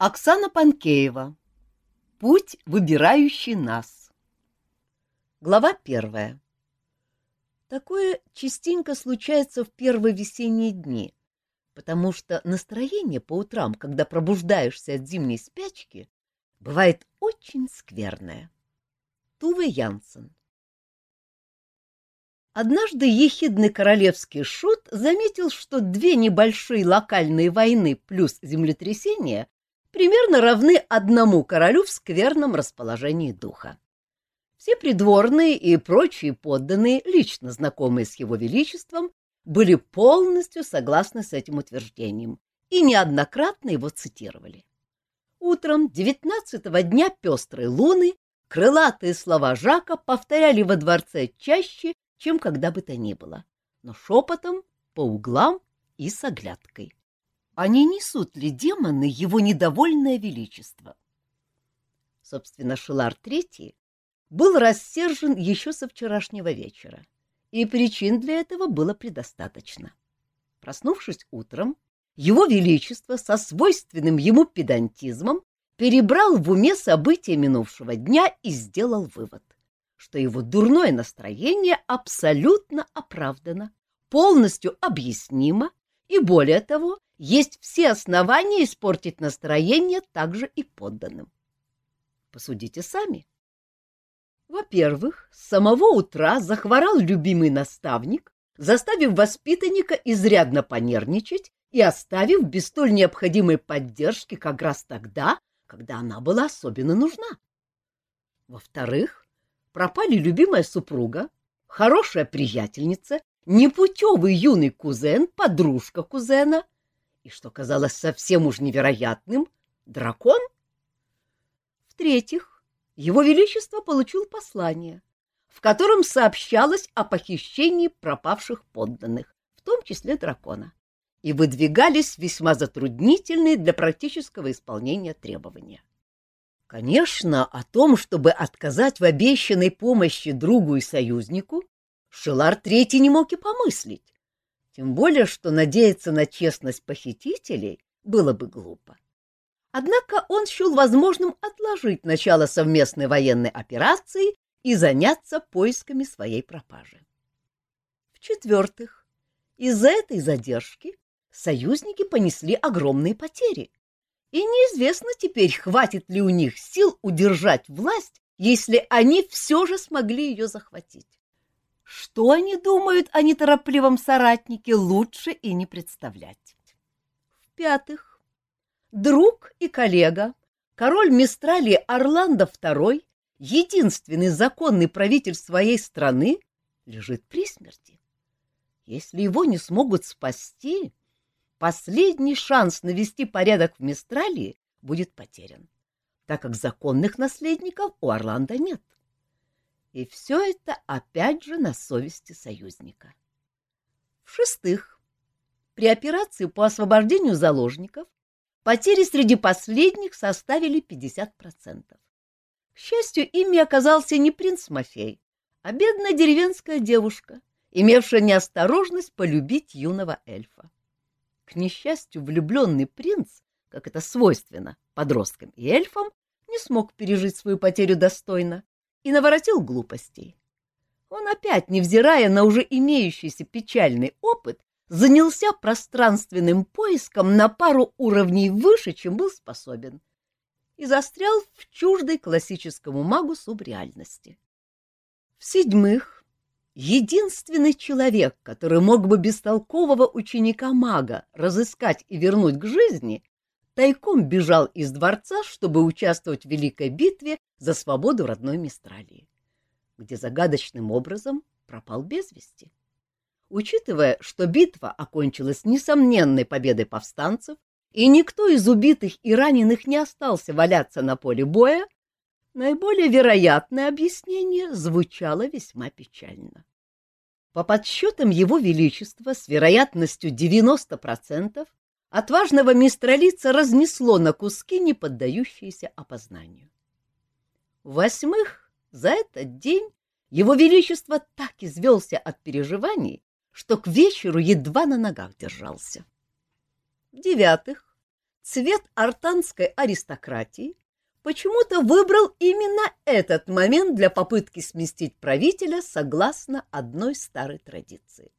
Оксана Панкеева. Путь, выбирающий нас. Глава первая. Такое частенько случается в первые весенние дни, потому что настроение по утрам, когда пробуждаешься от зимней спячки, бывает очень скверное. Туве Янсен. Однажды ехидный королевский шут заметил, что две небольшие локальные войны плюс землетрясение примерно равны одному королю в скверном расположении духа. Все придворные и прочие подданные, лично знакомые с его величеством, были полностью согласны с этим утверждением и неоднократно его цитировали. Утром девятнадцатого дня пестрой луны крылатые слова Жака повторяли во дворце чаще, чем когда бы то ни было, но шепотом, по углам и с оглядкой а не несут ли демоны его недовольное величество? Собственно, Шилар Третий был рассержен еще со вчерашнего вечера, и причин для этого было предостаточно. Проснувшись утром, его величество со свойственным ему педантизмом перебрал в уме события минувшего дня и сделал вывод, что его дурное настроение абсолютно оправдано, полностью объяснимо и, более того, есть все основания испортить настроение также и подданным. Посудите сами. Во-первых, с самого утра захворал любимый наставник, заставив воспитанника изрядно понервничать и оставив без столь необходимой поддержки как раз тогда, когда она была особенно нужна. Во-вторых, пропали любимая супруга, хорошая приятельница, непутевый юный кузен, подружка кузена — и, что казалось совсем уж невероятным, дракон? В-третьих, его Величество получил послание, в котором сообщалось о похищении пропавших подданных, в том числе дракона, и выдвигались весьма затруднительные для практического исполнения требования. Конечно, о том, чтобы отказать в обещанной помощи другу и союзнику, Шелар Третий не мог и помыслить, тем более, что надеяться на честность похитителей было бы глупо. Однако он счел возможным отложить начало совместной военной операции и заняться поисками своей пропажи. В-четвертых, из-за этой задержки союзники понесли огромные потери, и неизвестно теперь, хватит ли у них сил удержать власть, если они все же смогли ее захватить. Что они думают о неторопливом соратнике, лучше и не представлять. В-пятых, друг и коллега, король Мистралии Орландо II, единственный законный правитель своей страны, лежит при смерти. Если его не смогут спасти, последний шанс навести порядок в Мистралии будет потерян, так как законных наследников у Орландо нет. И все это опять же на совести союзника. В-шестых, при операции по освобождению заложников потери среди последних составили 50%. К счастью, ими оказался не принц Мафей, а бедная деревенская девушка, имевшая неосторожность полюбить юного эльфа. К несчастью, влюбленный принц, как это свойственно подросткам и эльфам, не смог пережить свою потерю достойно и наворотил глупостей. Он опять, невзирая на уже имеющийся печальный опыт, занялся пространственным поиском на пару уровней выше, чем был способен, и застрял в чуждой классическому магу субреальности. В-седьмых, единственный человек, который мог бы бестолкового ученика-мага разыскать и вернуть к жизни, тайком бежал из дворца, чтобы участвовать в великой битве за свободу родной Мистралии, где загадочным образом пропал без вести. Учитывая, что битва окончилась несомненной победой повстанцев, и никто из убитых и раненых не остался валяться на поле боя, наиболее вероятное объяснение звучало весьма печально. По подсчетам Его Величества с вероятностью 90% отважного мистралица разнесло на куски, не поддающиеся опознанию. Восьмых, за этот день его величество так извелся от переживаний, что к вечеру едва на ногах держался. Девятых, цвет артанской аристократии почему-то выбрал именно этот момент для попытки сместить правителя согласно одной старой традиции.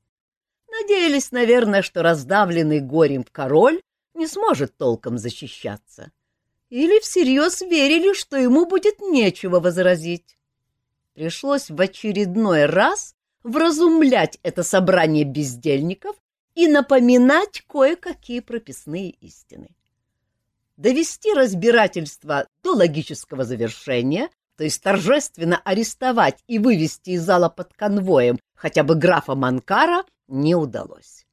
Надеялись, наверное, что раздавленный горем король не сможет толком защищаться. Или всерьез верили, что ему будет нечего возразить. Пришлось в очередной раз вразумлять это собрание бездельников и напоминать кое-какие прописные истины. Довести разбирательство до логического завершения, то есть торжественно арестовать и вывести из зала под конвоем хотя бы графа Манкара, не удалось.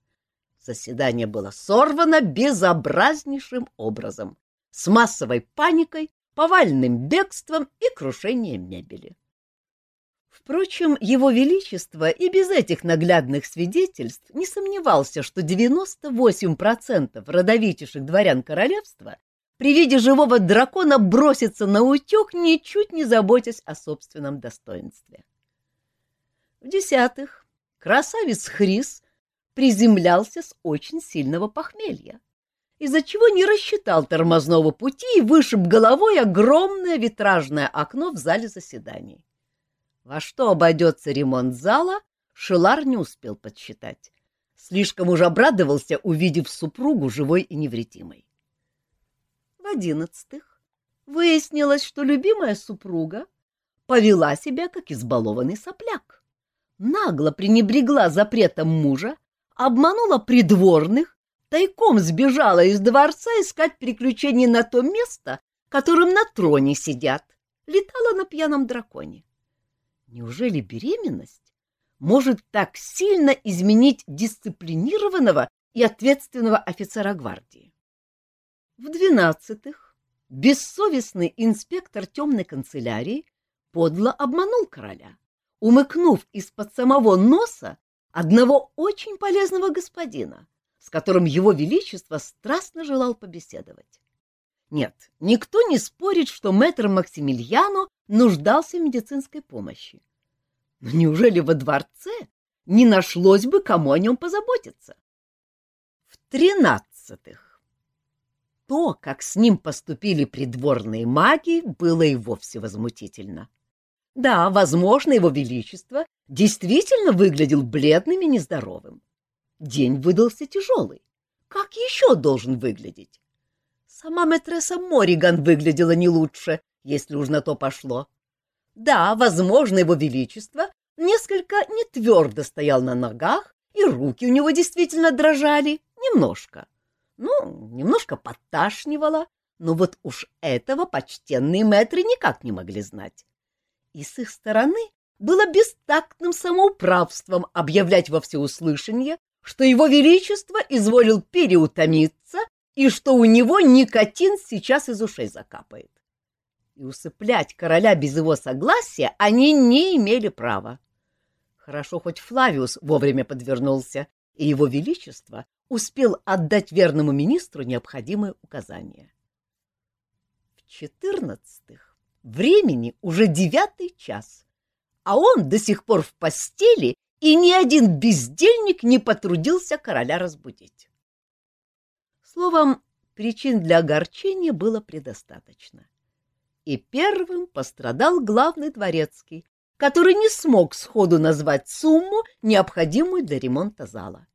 Заседание было сорвано безобразнейшим образом, с массовой паникой, повальным бегством и крушением мебели. Впрочем, его величество и без этих наглядных свидетельств не сомневался, что 98% родовитейших дворян королевства при виде живого дракона бросится на утек, ничуть не заботясь о собственном достоинстве. В-десятых, красавец Хрис приземлялся с очень сильного похмелья, из-за чего не рассчитал тормозного пути и вышиб головой огромное витражное окно в зале заседаний. Во что обойдется ремонт зала, Шелар не успел подсчитать. Слишком уж обрадовался, увидев супругу живой и невредимой. В одиннадцатых выяснилось, что любимая супруга повела себя, как избалованный сопляк. Нагло пренебрегла запретом мужа, обманула придворных, тайком сбежала из дворца искать приключений на то место, которым на троне сидят, летала на пьяном драконе. Неужели беременность может так сильно изменить дисциплинированного и ответственного офицера гвардии? В двенадцатых бессовестный инспектор темной канцелярии подло обманул короля, умыкнув из-под самого носа одного очень полезного господина, с которым его величество страстно желал побеседовать. Нет, никто не спорит, что мэтр Максимилиано нуждался в медицинской помощи. Но неужели во дворце не нашлось бы, кому о нем позаботиться? В тринадцатых. То, как с ним поступили придворные маги, было и вовсе возмутительно. Да, возможно, его величество действительно выглядел бледным и нездоровым. День выдался тяжелый. Как еще должен выглядеть? Сама мэтресса Мориган выглядела не лучше, если уж на то пошло. Да, возможно, его величество несколько не твердо стоял на ногах, и руки у него действительно дрожали, немножко. Ну, немножко подташнивало, но вот уж этого почтенные мэтры никак не могли знать. И с их стороны было бестактным самоуправством объявлять во всеуслышание, что его величество изволил переутомиться и что у него никотин сейчас из ушей закапает. И усыплять короля без его согласия они не имели права. Хорошо, хоть Флавиус вовремя подвернулся, и его величество успел отдать верному министру необходимые указания. В четырнадцатых времени уже девятый час, а он до сих пор в постели, и ни один бездельник не потрудился короля разбудить. Словом, причин для огорчения было предостаточно. И первым пострадал главный дворецкий, который не смог сходу назвать сумму, необходимую для ремонта зала.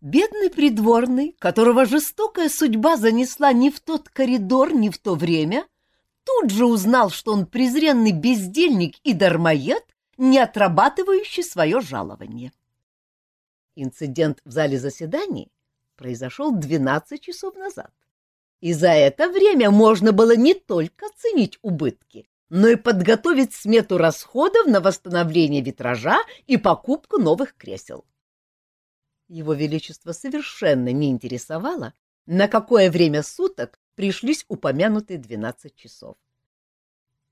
Бедный придворный, которого жестокая судьба занесла ни в тот коридор, ни в то время, тут же узнал, что он презренный бездельник и дармоед, не отрабатывающий свое жалование. Инцидент в зале заседаний произошел 12 часов назад. И за это время можно было не только оценить убытки, но и подготовить смету расходов на восстановление витража и покупку новых кресел. Его Величество совершенно не интересовало, на какое время суток пришлись упомянутые 12 часов.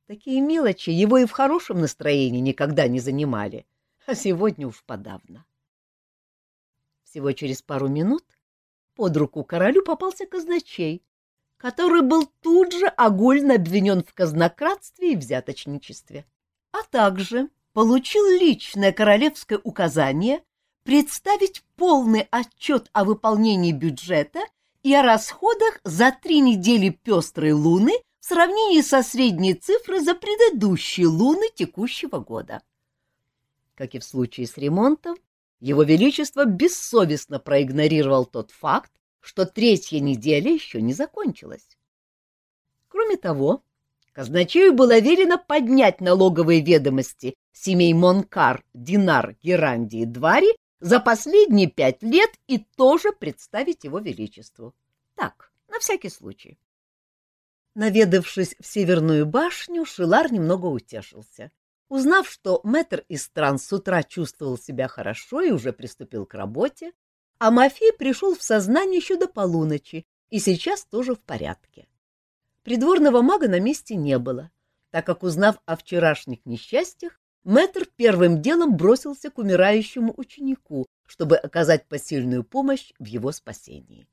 Такие мелочи его и в хорошем настроении никогда не занимали, а сегодня уж подавно. Всего через пару минут под руку королю попался казначей, который был тут же огульно обвинен в казнократстве и взяточничестве, а также получил личное королевское указание представить полный отчет о выполнении бюджета и о расходах за три недели пестрой луны в сравнении со средней цифрой за предыдущие луны текущего года. Как и в случае с ремонтом, его Величество бессовестно проигнорировал тот факт, что третья неделя еще не закончилась. Кроме того, казначею было велено поднять налоговые ведомости семей Монкар, Динар, Геранди и Двари за последние пять лет и тоже представить его величеству. Так, на всякий случай. Наведавшись в Северную башню, Шилар немного утешился. Узнав, что мэтр из стран с утра чувствовал себя хорошо и уже приступил к работе, а Мафей пришел в сознание еще до полуночи и сейчас тоже в порядке. Придворного мага на месте не было, так как, узнав о вчерашних несчастьях, Мэтр первым делом бросился к умирающему ученику, чтобы оказать посильную помощь в его спасении.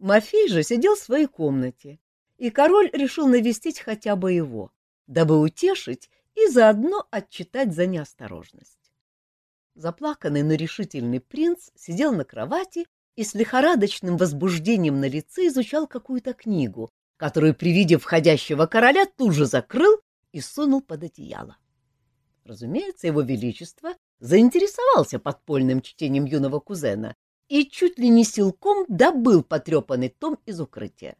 Мафей же сидел в своей комнате, и король решил навестить хотя бы его, дабы утешить и заодно отчитать за неосторожность. Заплаканный, но решительный принц сидел на кровати и с лихорадочным возбуждением на лице изучал какую-то книгу, которую при виде входящего короля тут же закрыл и сунул под одеяло. Разумеется, его величество заинтересовался подпольным чтением юного кузена и чуть ли не силком добыл потрепанный том из укрытия.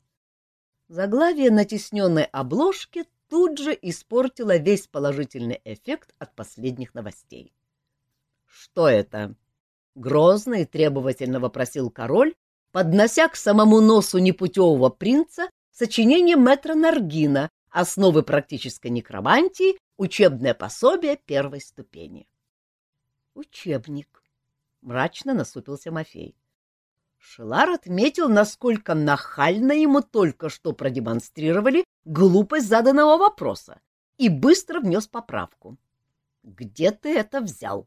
Заглавие на тесненной обложке тут же испортило весь положительный эффект от последних новостей. — Что это? — грозно и требовательно вопросил король, поднося к самому носу непутевого принца сочинение мэтра Наргина «Основы практической некромантии Учебное пособие первой ступени. Учебник. Мрачно насупился Мафей. Шелар отметил, насколько нахально ему только что продемонстрировали глупость заданного вопроса и быстро внес поправку. «Где ты это взял?»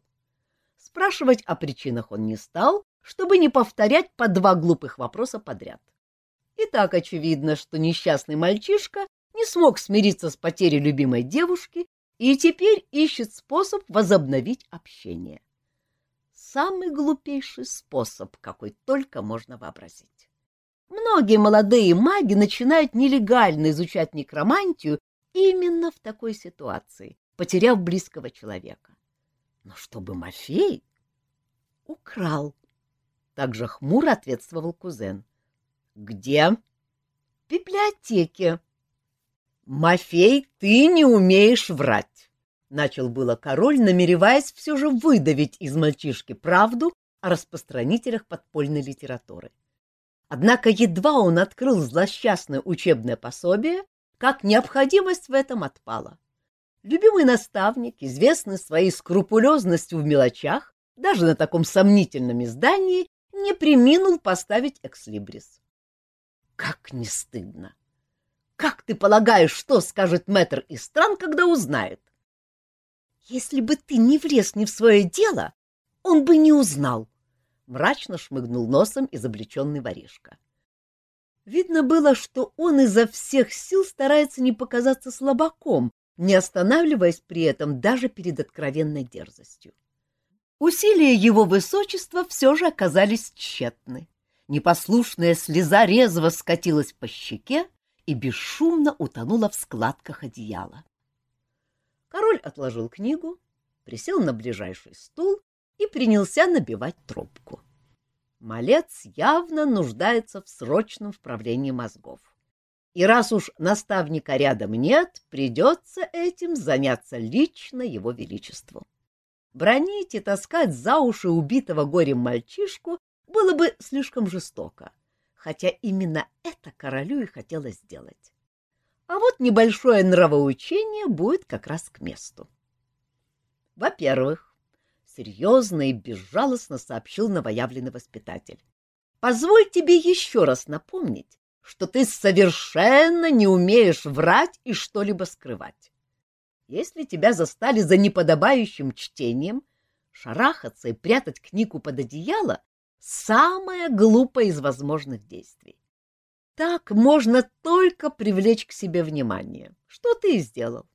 Спрашивать о причинах он не стал, чтобы не повторять по два глупых вопроса подряд. И так очевидно, что несчастный мальчишка не смог смириться с потерей любимой девушки и теперь ищет способ возобновить общение. Самый глупейший способ, какой только можно вообразить. Многие молодые маги начинают нелегально изучать некромантию именно в такой ситуации, потеряв близкого человека. Но чтобы Мафей украл, также хмуро ответствовал кузен. Где? В библиотеке, Мафей, ты не умеешь врать, начал было король, намереваясь все же выдавить из мальчишки правду о распространителях подпольной литературы. Однако едва он открыл злосчастное учебное пособие, как необходимость в этом отпала. Любимый наставник, известный своей скрупулезностью в мелочах, даже на таком сомнительном издании, не приминул поставить экслибрис. Как не стыдно! Как ты полагаешь, что скажет мэтр из стран, когда узнает? Если бы ты не влез не в свое дело, он бы не узнал. Мрачно шмыгнул носом изобличенный воришка. Видно было, что он изо всех сил старается не показаться слабаком, не останавливаясь при этом даже перед откровенной дерзостью. Усилия его высочества все же оказались тщетны. Непослушная слеза резво скатилась по щеке, и бесшумно утонула в складках одеяла. Король отложил книгу, присел на ближайший стул и принялся набивать трубку. Малец явно нуждается в срочном вправлении мозгов. И раз уж наставника рядом нет, придется этим заняться лично его величеству. Бронить и таскать за уши убитого горем мальчишку было бы слишком жестоко хотя именно это королю и хотелось сделать. А вот небольшое нравоучение будет как раз к месту. Во-первых, серьезно и безжалостно сообщил новоявленный воспитатель. Позволь тебе еще раз напомнить, что ты совершенно не умеешь врать и что-либо скрывать. Если тебя застали за неподобающим чтением, шарахаться и прятать книгу под одеяло самое глупое из возможных действий. Так можно только привлечь к себе внимание, что ты сделал.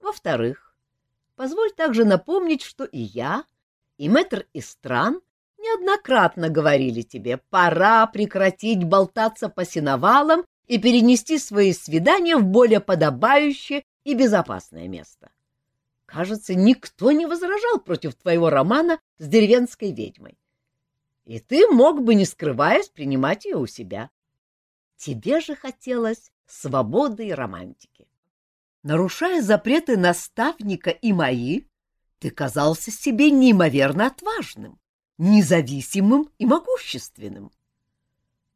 Во-вторых, позволь также напомнить, что и я, и мэтр из стран неоднократно говорили тебе, пора прекратить болтаться по сеновалам и перенести свои свидания в более подобающее и безопасное место. Кажется, никто не возражал против твоего романа с деревенской ведьмой. И ты мог бы, не скрываясь, принимать ее у себя. Тебе же хотелось свободы и романтики. Нарушая запреты наставника и мои, ты казался себе неимоверно отважным, независимым и могущественным.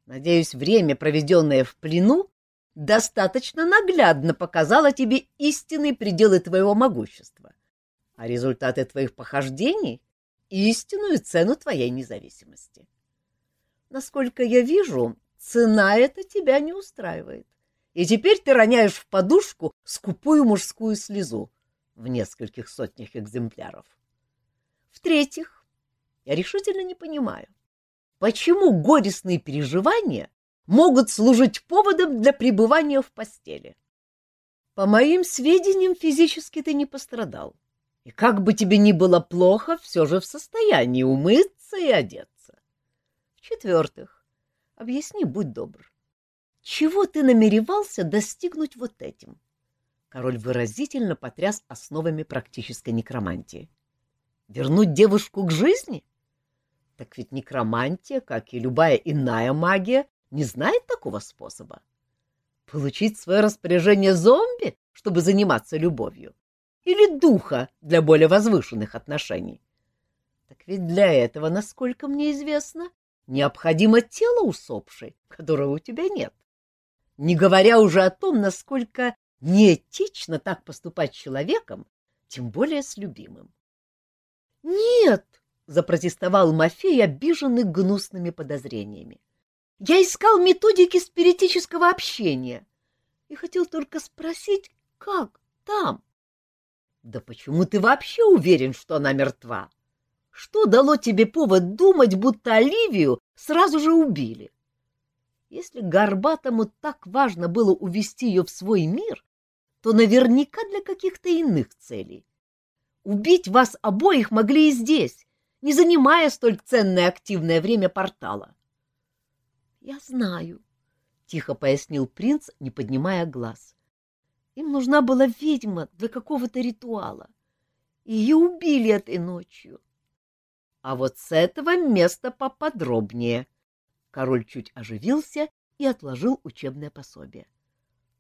Надеюсь, время, проведенное в плену, достаточно наглядно показало тебе истинные пределы твоего могущества, а результаты твоих похождений — истинную цену твоей независимости. Насколько я вижу, цена эта тебя не устраивает, и теперь ты роняешь в подушку скупую мужскую слезу в нескольких сотнях экземпляров. В-третьих, я решительно не понимаю, почему горестные переживания могут служить поводом для пребывания в постели. По моим сведениям, физически ты не пострадал. И как бы тебе ни было плохо, все же в состоянии умыться и одеться. В-четвертых, объясни, будь добр, чего ты намеревался достигнуть вот этим? Король выразительно потряс основами практической некромантии. Вернуть девушку к жизни? Так ведь некромантия, как и любая иная магия, не знает такого способа. Получить свое распоряжение зомби, чтобы заниматься любовью? Или духа для более возвышенных отношений? Так ведь для этого, насколько мне известно, необходимо тело усопшей, которого у тебя нет. Не говоря уже о том, насколько неэтично так поступать с человеком, тем более с любимым. — Нет! — запротестовал Мафей, обиженный гнусными подозрениями. Я искал методики спиритического общения и хотел только спросить, как там? Да почему ты вообще уверен, что она мертва? Что дало тебе повод думать, будто Оливию сразу же убили? Если Горбатому так важно было увести ее в свой мир, то наверняка для каких-то иных целей. Убить вас обоих могли и здесь, не занимая столь ценное активное время портала. Я знаю, — тихо пояснил принц, не поднимая глаз. Им нужна была ведьма для какого-то ритуала. Ее убили этой ночью. А вот с этого места поподробнее. Король чуть оживился и отложил учебное пособие.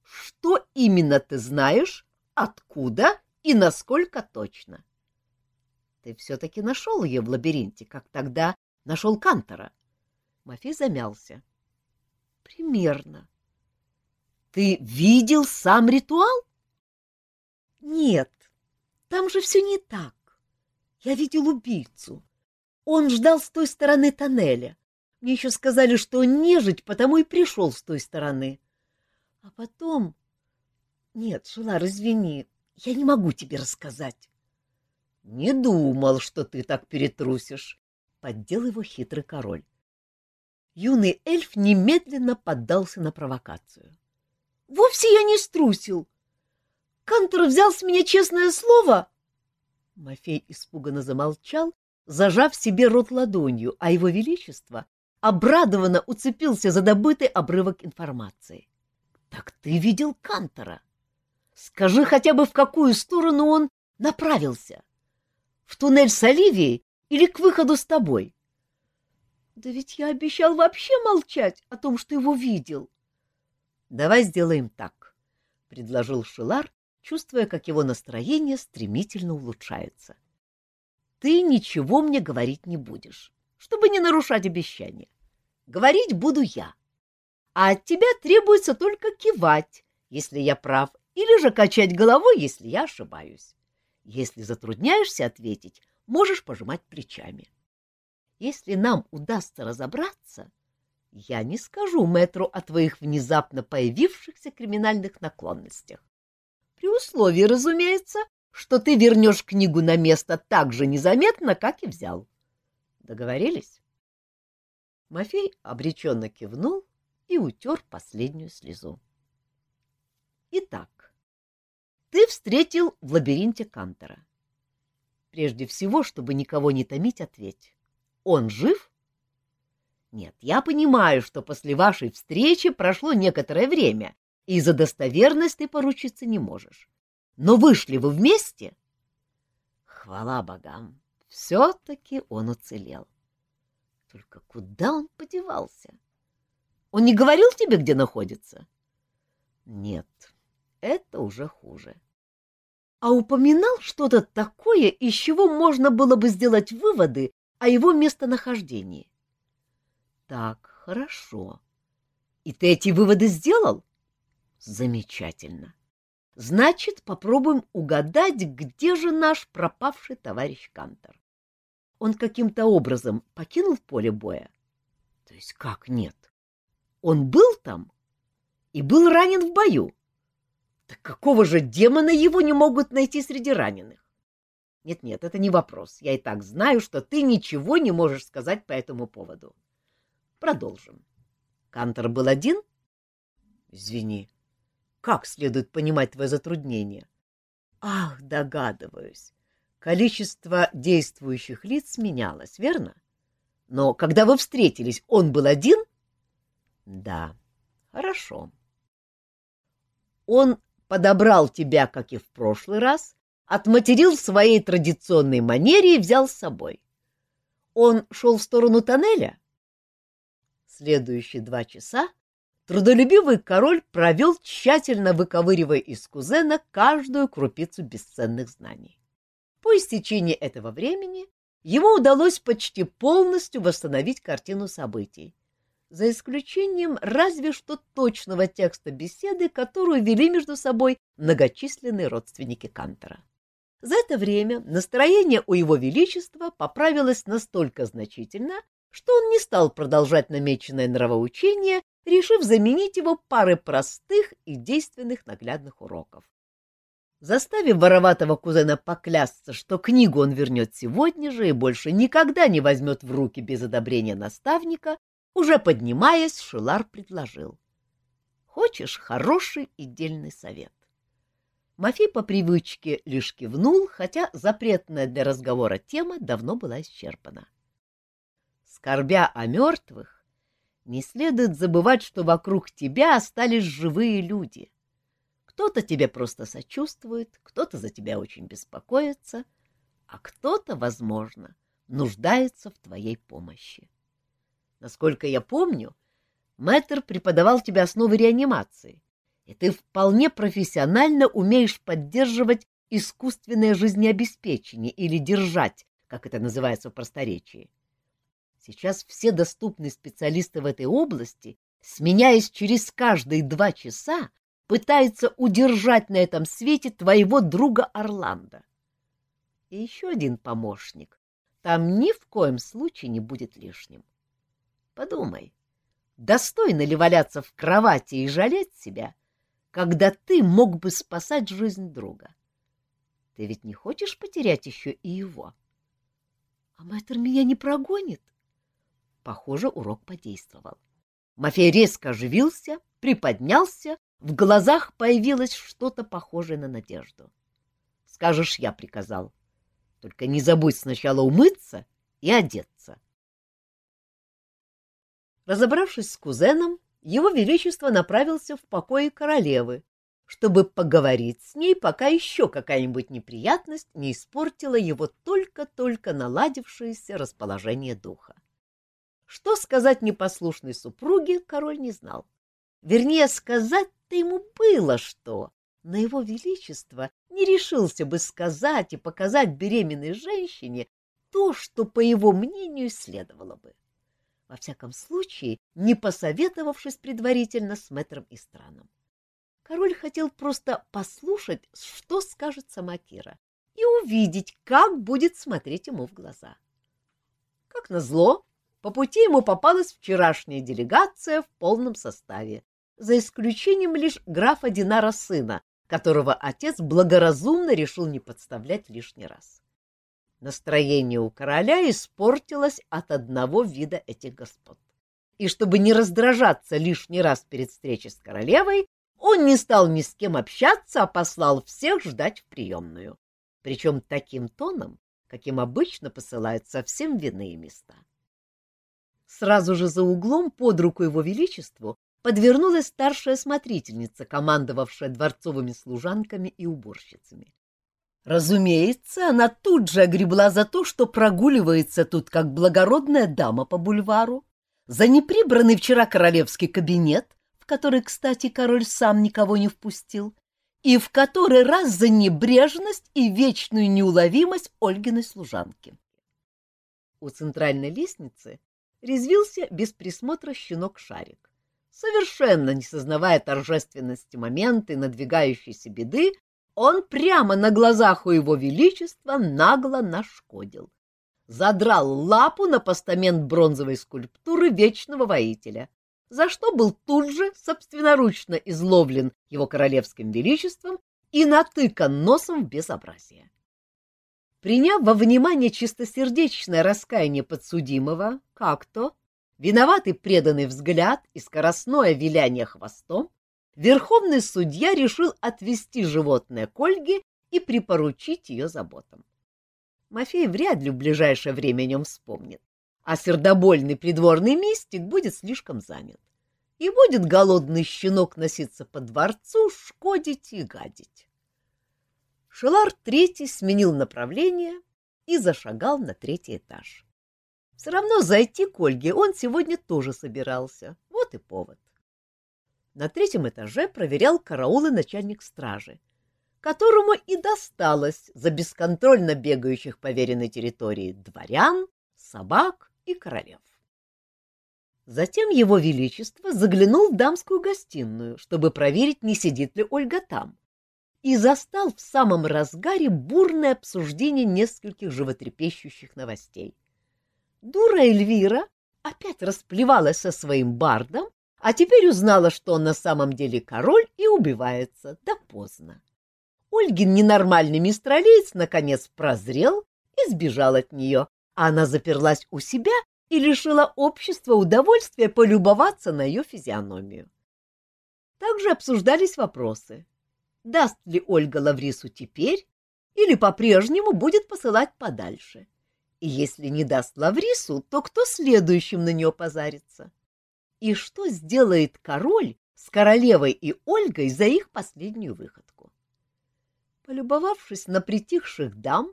Что именно ты знаешь, откуда и насколько точно? Ты все-таки нашел ее в лабиринте, как тогда нашел Кантора. Мафей замялся. Примерно. Ты видел сам ритуал? Нет, там же все не так. Я видел убийцу. Он ждал с той стороны тоннеля. Мне еще сказали, что он нежить, потому и пришел с той стороны. А потом... Нет, Шелар, извини, я не могу тебе рассказать. Не думал, что ты так перетрусишь, — поддел его хитрый король юный эльф немедленно поддался на провокацию. — Вовсе я не струсил. Кантор взял с меня честное слово. Мафей испуганно замолчал, зажав себе рот ладонью, а его величество обрадованно уцепился за добытый обрывок информации. — Так ты видел Кантора? Скажи хотя бы, в какую сторону он направился? В туннель с Оливией или к выходу с тобой? — да ведь я обещал вообще молчать о том, что его видел. — Давай сделаем так, — предложил Шилар, чувствуя, как его настроение стремительно улучшается. — Ты ничего мне говорить не будешь, чтобы не нарушать обещания. Говорить буду я. А от тебя требуется только кивать, если я прав, или же качать головой, если я ошибаюсь. Если затрудняешься ответить, можешь пожимать плечами. — если нам удастся разобраться, я не скажу мэтру о твоих внезапно появившихся криминальных наклонностях. При условии, разумеется, что ты вернешь книгу на место так же незаметно, как и взял. Договорились? Мафей обреченно кивнул и утер последнюю слезу. Итак, ты встретил в лабиринте Кантора. Прежде всего, чтобы никого не томить, ответь. он жив? Нет, я понимаю, что после вашей встречи прошло некоторое время, и за достоверность ты поручиться не можешь. Но вышли вы вместе? Хвала богам, все-таки он уцелел. Только куда он подевался? Он не говорил тебе, где находится? Нет, это уже хуже. А упоминал что-то такое, из чего можно было бы сделать выводы о его местонахождении? Так, хорошо. И ты эти выводы сделал? Замечательно. Значит, попробуем угадать, где же наш пропавший товарищ Кантор. Он каким-то образом покинул поле боя? То есть как нет? Он был там и был ранен в бою. Так какого же демона его не могут найти среди раненых? Нет-нет, это не вопрос. Я и так знаю, что ты ничего не можешь сказать по этому поводу. Продолжим. Кантор был один? Извини. Как следует понимать твое затруднение? Ах, догадываюсь. Количество действующих лиц менялось, верно? Но когда вы встретились, он был один? Да, хорошо. Он подобрал тебя, как и в прошлый раз, отматерил в своей традиционной манере и взял с собой. Он шел в сторону тоннеля? Следующие два часа трудолюбивый король провел, тщательно выковыривая из кузена каждую крупицу бесценных знаний. По истечении этого времени ему удалось почти полностью восстановить картину событий, за исключением разве что точного текста беседы, которую вели между собой многочисленные родственники Кантора. За это время настроение у его величества поправилось настолько значительно, что он не стал продолжать намеченное нравоучение, решив заменить его парой простых и действенных наглядных уроков. Заставив вороватого кузена поклясться, что книгу он вернет сегодня же и больше никогда не возьмет в руки без одобрения наставника, уже поднимаясь, Шилар предложил. «Хочешь хороший и дельный совет?» Мафей по привычке лишь кивнул, хотя запретная для разговора тема давно была исчерпана. Скорбя о мертвых, не следует забывать, что вокруг тебя остались живые люди. Кто-то тебе просто сочувствует, кто-то за тебя очень беспокоится, а кто-то, возможно, нуждается в твоей помощи. Насколько я помню, мэтр преподавал тебе основы реанимации, и ты вполне профессионально умеешь поддерживать искусственное жизнеобеспечение или держать, как это называется в просторечии. Сейчас все доступные специалисты в этой области, сменяясь через каждые два часа, пытаются удержать на этом свете твоего друга Орландо. И еще один помощник. Там ни в коем случае не будет лишним. Подумай, достойно ли валяться в кровати и жалеть себя, когда ты мог бы спасать жизнь друга? Ты ведь не хочешь потерять еще и его? А мэтр меня не прогонит? Похоже, урок подействовал. Мафей резко оживился, приподнялся, в глазах появилось что-то похожее на надежду. — Скажешь, я приказал. Только не забудь сначала умыться и одеться. Разобравшись с кузеном, его величество направился в покои королевы, чтобы поговорить с ней, пока еще какая-нибудь неприятность не испортила его только-только наладившееся расположение духа. Что сказать непослушной супруге, король не знал. Вернее, сказать-то ему было что, но его величество не решился бы сказать и показать беременной женщине то, что, по его мнению, следовало бы. Во всяком случае, не посоветовавшись предварительно с мэтром и страном. Король хотел просто послушать, что скажет Самакира, и увидеть, как будет смотреть ему в глаза. Как назло, по пути ему попалась вчерашняя делегация в полном составе, за исключением лишь графа Динара сына, которого отец благоразумно решил не подставлять лишний раз. Настроение у короля испортилось от одного вида этих господ. И чтобы не раздражаться лишний раз перед встречей с королевой, он не стал ни с кем общаться, а послал всех ждать в приемную. Причем таким тоном, каким обычно посылают совсем в иные места. — Сразу же за углом под руку его величеству подвернулась старшая смотрительница, командовавшая дворцовыми служанками и уборщицами. Разумеется, она тут же огребла за то, что прогуливается тут как благородная дама по бульвару, за неприбранный вчера королевский кабинет, в который, кстати, король сам никого не впустил, и в который раз за небрежность и вечную неуловимость Ольгиной служанки. У центральной лестницы резвился без присмотра щенок-шарик. Совершенно не сознавая торжественности момента и надвигающейся беды, он прямо на глазах у его величества нагло нашкодил. Задрал лапу на постамент бронзовой скульптуры вечного воителя, за что был тут же собственноручно изловлен его королевским величеством и натыкан носом в безобразие. Приняв во внимание чистосердечное раскаяние подсудимого, как-то, виноватый преданный взгляд и скоростное виляние хвостом, верховный судья решил отвести животное к Ольге и припоручить ее заботам. Мафей вряд ли в ближайшее время о нем вспомнит, а сердобольный придворный мистик будет слишком занят. И будет голодный щенок носиться по дворцу, шкодить и гадить. Шелар Третий сменил направление и зашагал на третий этаж. Все равно зайти к Ольге он сегодня тоже собирался. Вот и повод. На третьем этаже проверял караулы начальник стражи, которому и досталось за бесконтрольно бегающих по веренной территории дворян, собак и королев. Затем его величество заглянул в дамскую гостиную, чтобы проверить, не сидит ли Ольга там, и застал в самом разгаре бурное обсуждение нескольких животрепещущих новостей. Дура Эльвира опять расплевалась со своим бардом а теперь узнала, что он на самом деле король и убивается. Да поздно. Ольгин ненормальный мистралиец наконец прозрел и сбежал от нее, а она заперлась у себя и лишила общества удовольствия полюбоваться на ее физиономию. Также обсуждались вопросы. Даст ли Ольга Лаврису теперь или по-прежнему будет посылать подальше? И если не даст Лаврису, то кто следующим на нее позарится? и что сделает король с королевой и Ольгой за их последнюю выходку. Полюбовавшись на притихших дам,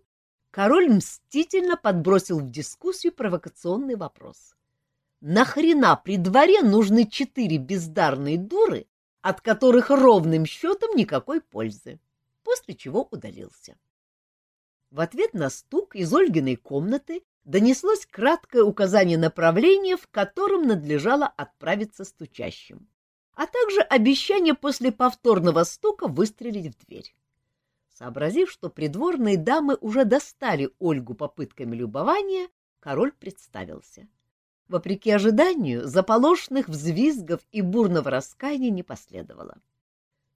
король мстительно подбросил в дискуссию провокационный вопрос. Нахрена при дворе нужны четыре бездарные дуры, от которых ровным счетом никакой пользы, после чего удалился. В ответ на стук из Ольгиной комнаты донеслось краткое указание направления, в котором надлежало отправиться стучащим, а также обещание после повторного стука выстрелить в дверь. Сообразив, что придворные дамы уже достали Ольгу попытками любования, король представился. Вопреки ожиданию, заполошных взвизгов и бурного раскаяния не последовало.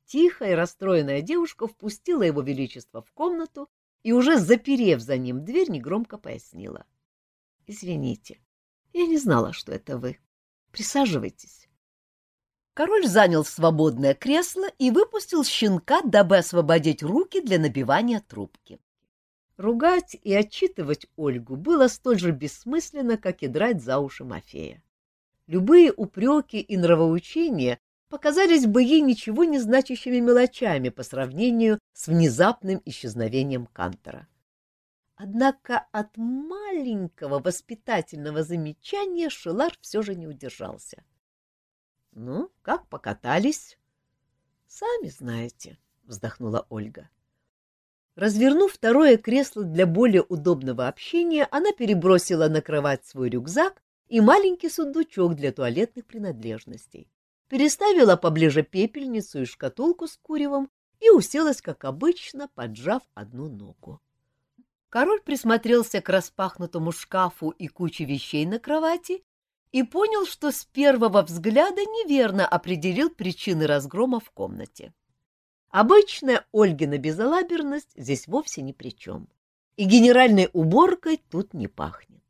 Тихая и расстроенная девушка впустила его величество в комнату и, уже заперев за ним дверь, негромко пояснила. Извините, я не знала, что это вы. Присаживайтесь. Король занял свободное кресло и выпустил щенка, дабы освободить руки для набивания трубки. Ругать и отчитывать Ольгу было столь же бессмысленно, как и драть за уши Мафея. Любые упреки и нравоучения показались бы ей ничего не значащими мелочами по сравнению с внезапным исчезновением Кантора. Однако от маленького воспитательного замечания Шелар все же не удержался. — Ну, как покатались? — Сами знаете, — вздохнула Ольга. Развернув второе кресло для более удобного общения, она перебросила на кровать свой рюкзак и маленький сундучок для туалетных принадлежностей, переставила поближе пепельницу и шкатулку с куревом и уселась, как обычно, поджав одну ногу. Король присмотрелся к распахнутому шкафу и куче вещей на кровати и понял, что с первого взгляда неверно определил причины разгрома в комнате. Обычная Ольгина безалаберность здесь вовсе ни при чем. И генеральной уборкой тут не пахнет.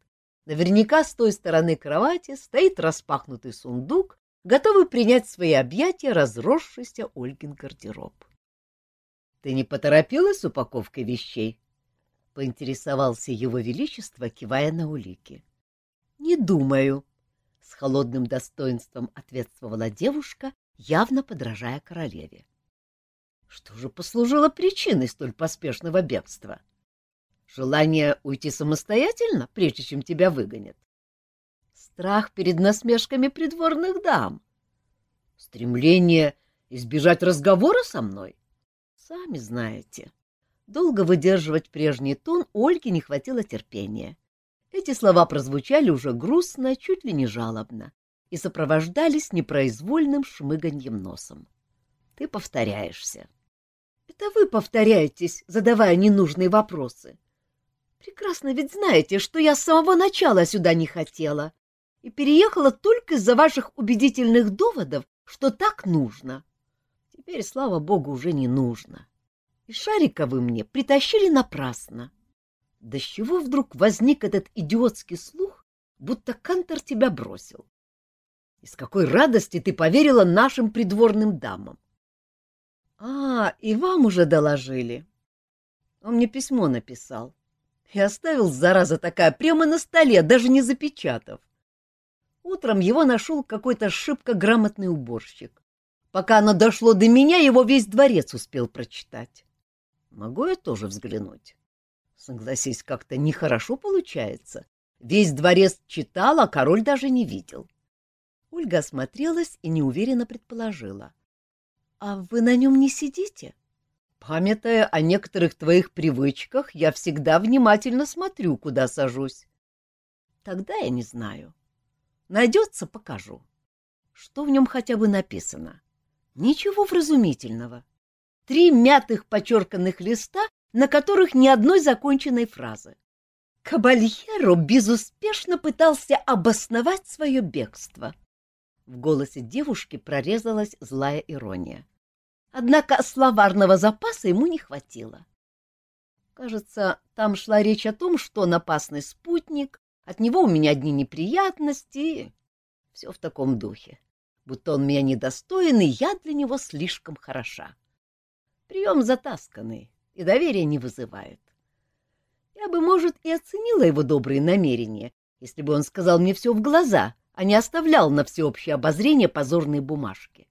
Наверняка с той стороны кровати стоит распахнутый сундук, готовый принять в свои объятия разросшийся Ольгин гардероб. — Ты не поторопилась с упаковкой вещей? — поинтересовался его величество, кивая на улики. — Не думаю, — с холодным достоинством ответствовала девушка, явно подражая королеве. Что же послужило причиной столь поспешного бегства? Желание уйти самостоятельно, прежде чем тебя выгонят? Страх перед насмешками придворных дам? Стремление избежать разговора со мной? Сами знаете. Долго выдерживать прежний тон Ольге не хватило терпения. Эти слова прозвучали уже грустно, чуть ли не жалобно, и сопровождались непроизвольным шмыганьем носом. Ты повторяешься. Это вы повторяетесь, задавая ненужные вопросы. Прекрасно ведь знаете, что я с самого начала сюда не хотела и переехала только из-за ваших убедительных доводов, что так нужно. Теперь, слава богу, уже не нужно. И шарика вы мне притащили напрасно. Да с чего вдруг возник этот идиотский слух, будто Кантор тебя бросил? И с какой радости ты поверила нашим придворным дамам? А, и вам уже доложили. Он мне письмо написал. И оставил, зараза такая, прямо на столе, даже не запечатав. Утром его нашел какой-то шибко грамотный уборщик. Пока оно дошло до меня, его весь дворец успел прочитать. Могу я тоже взглянуть? Согласись, как-то нехорошо получается. Весь дворец читал, а король даже не видел. Ольга осмотрелась и неуверенно предположила. — А вы на нем не сидите? Памятая о некоторых твоих привычках, я всегда внимательно смотрю, куда сажусь. Тогда я не знаю. Найдется — покажу. Что в нем хотя бы написано? Ничего вразумительного. Три мятых почерканных листа, на которых ни одной законченной фразы. Кабальеро безуспешно пытался обосновать свое бегство. В голосе девушки прорезалась злая ирония. Однако словарного запаса ему не хватило. Кажется, там шла речь о том, что он опасный спутник, от него у меня одни неприятности. Все в таком духе, будто он меня недостоин, и я для него слишком хороша. Прием затасканный и доверия не вызывает. Я бы, может, и оценила его добрые намерения, если бы он сказал мне все в глаза, а не оставлял на всеобщее обозрение позорные бумажки.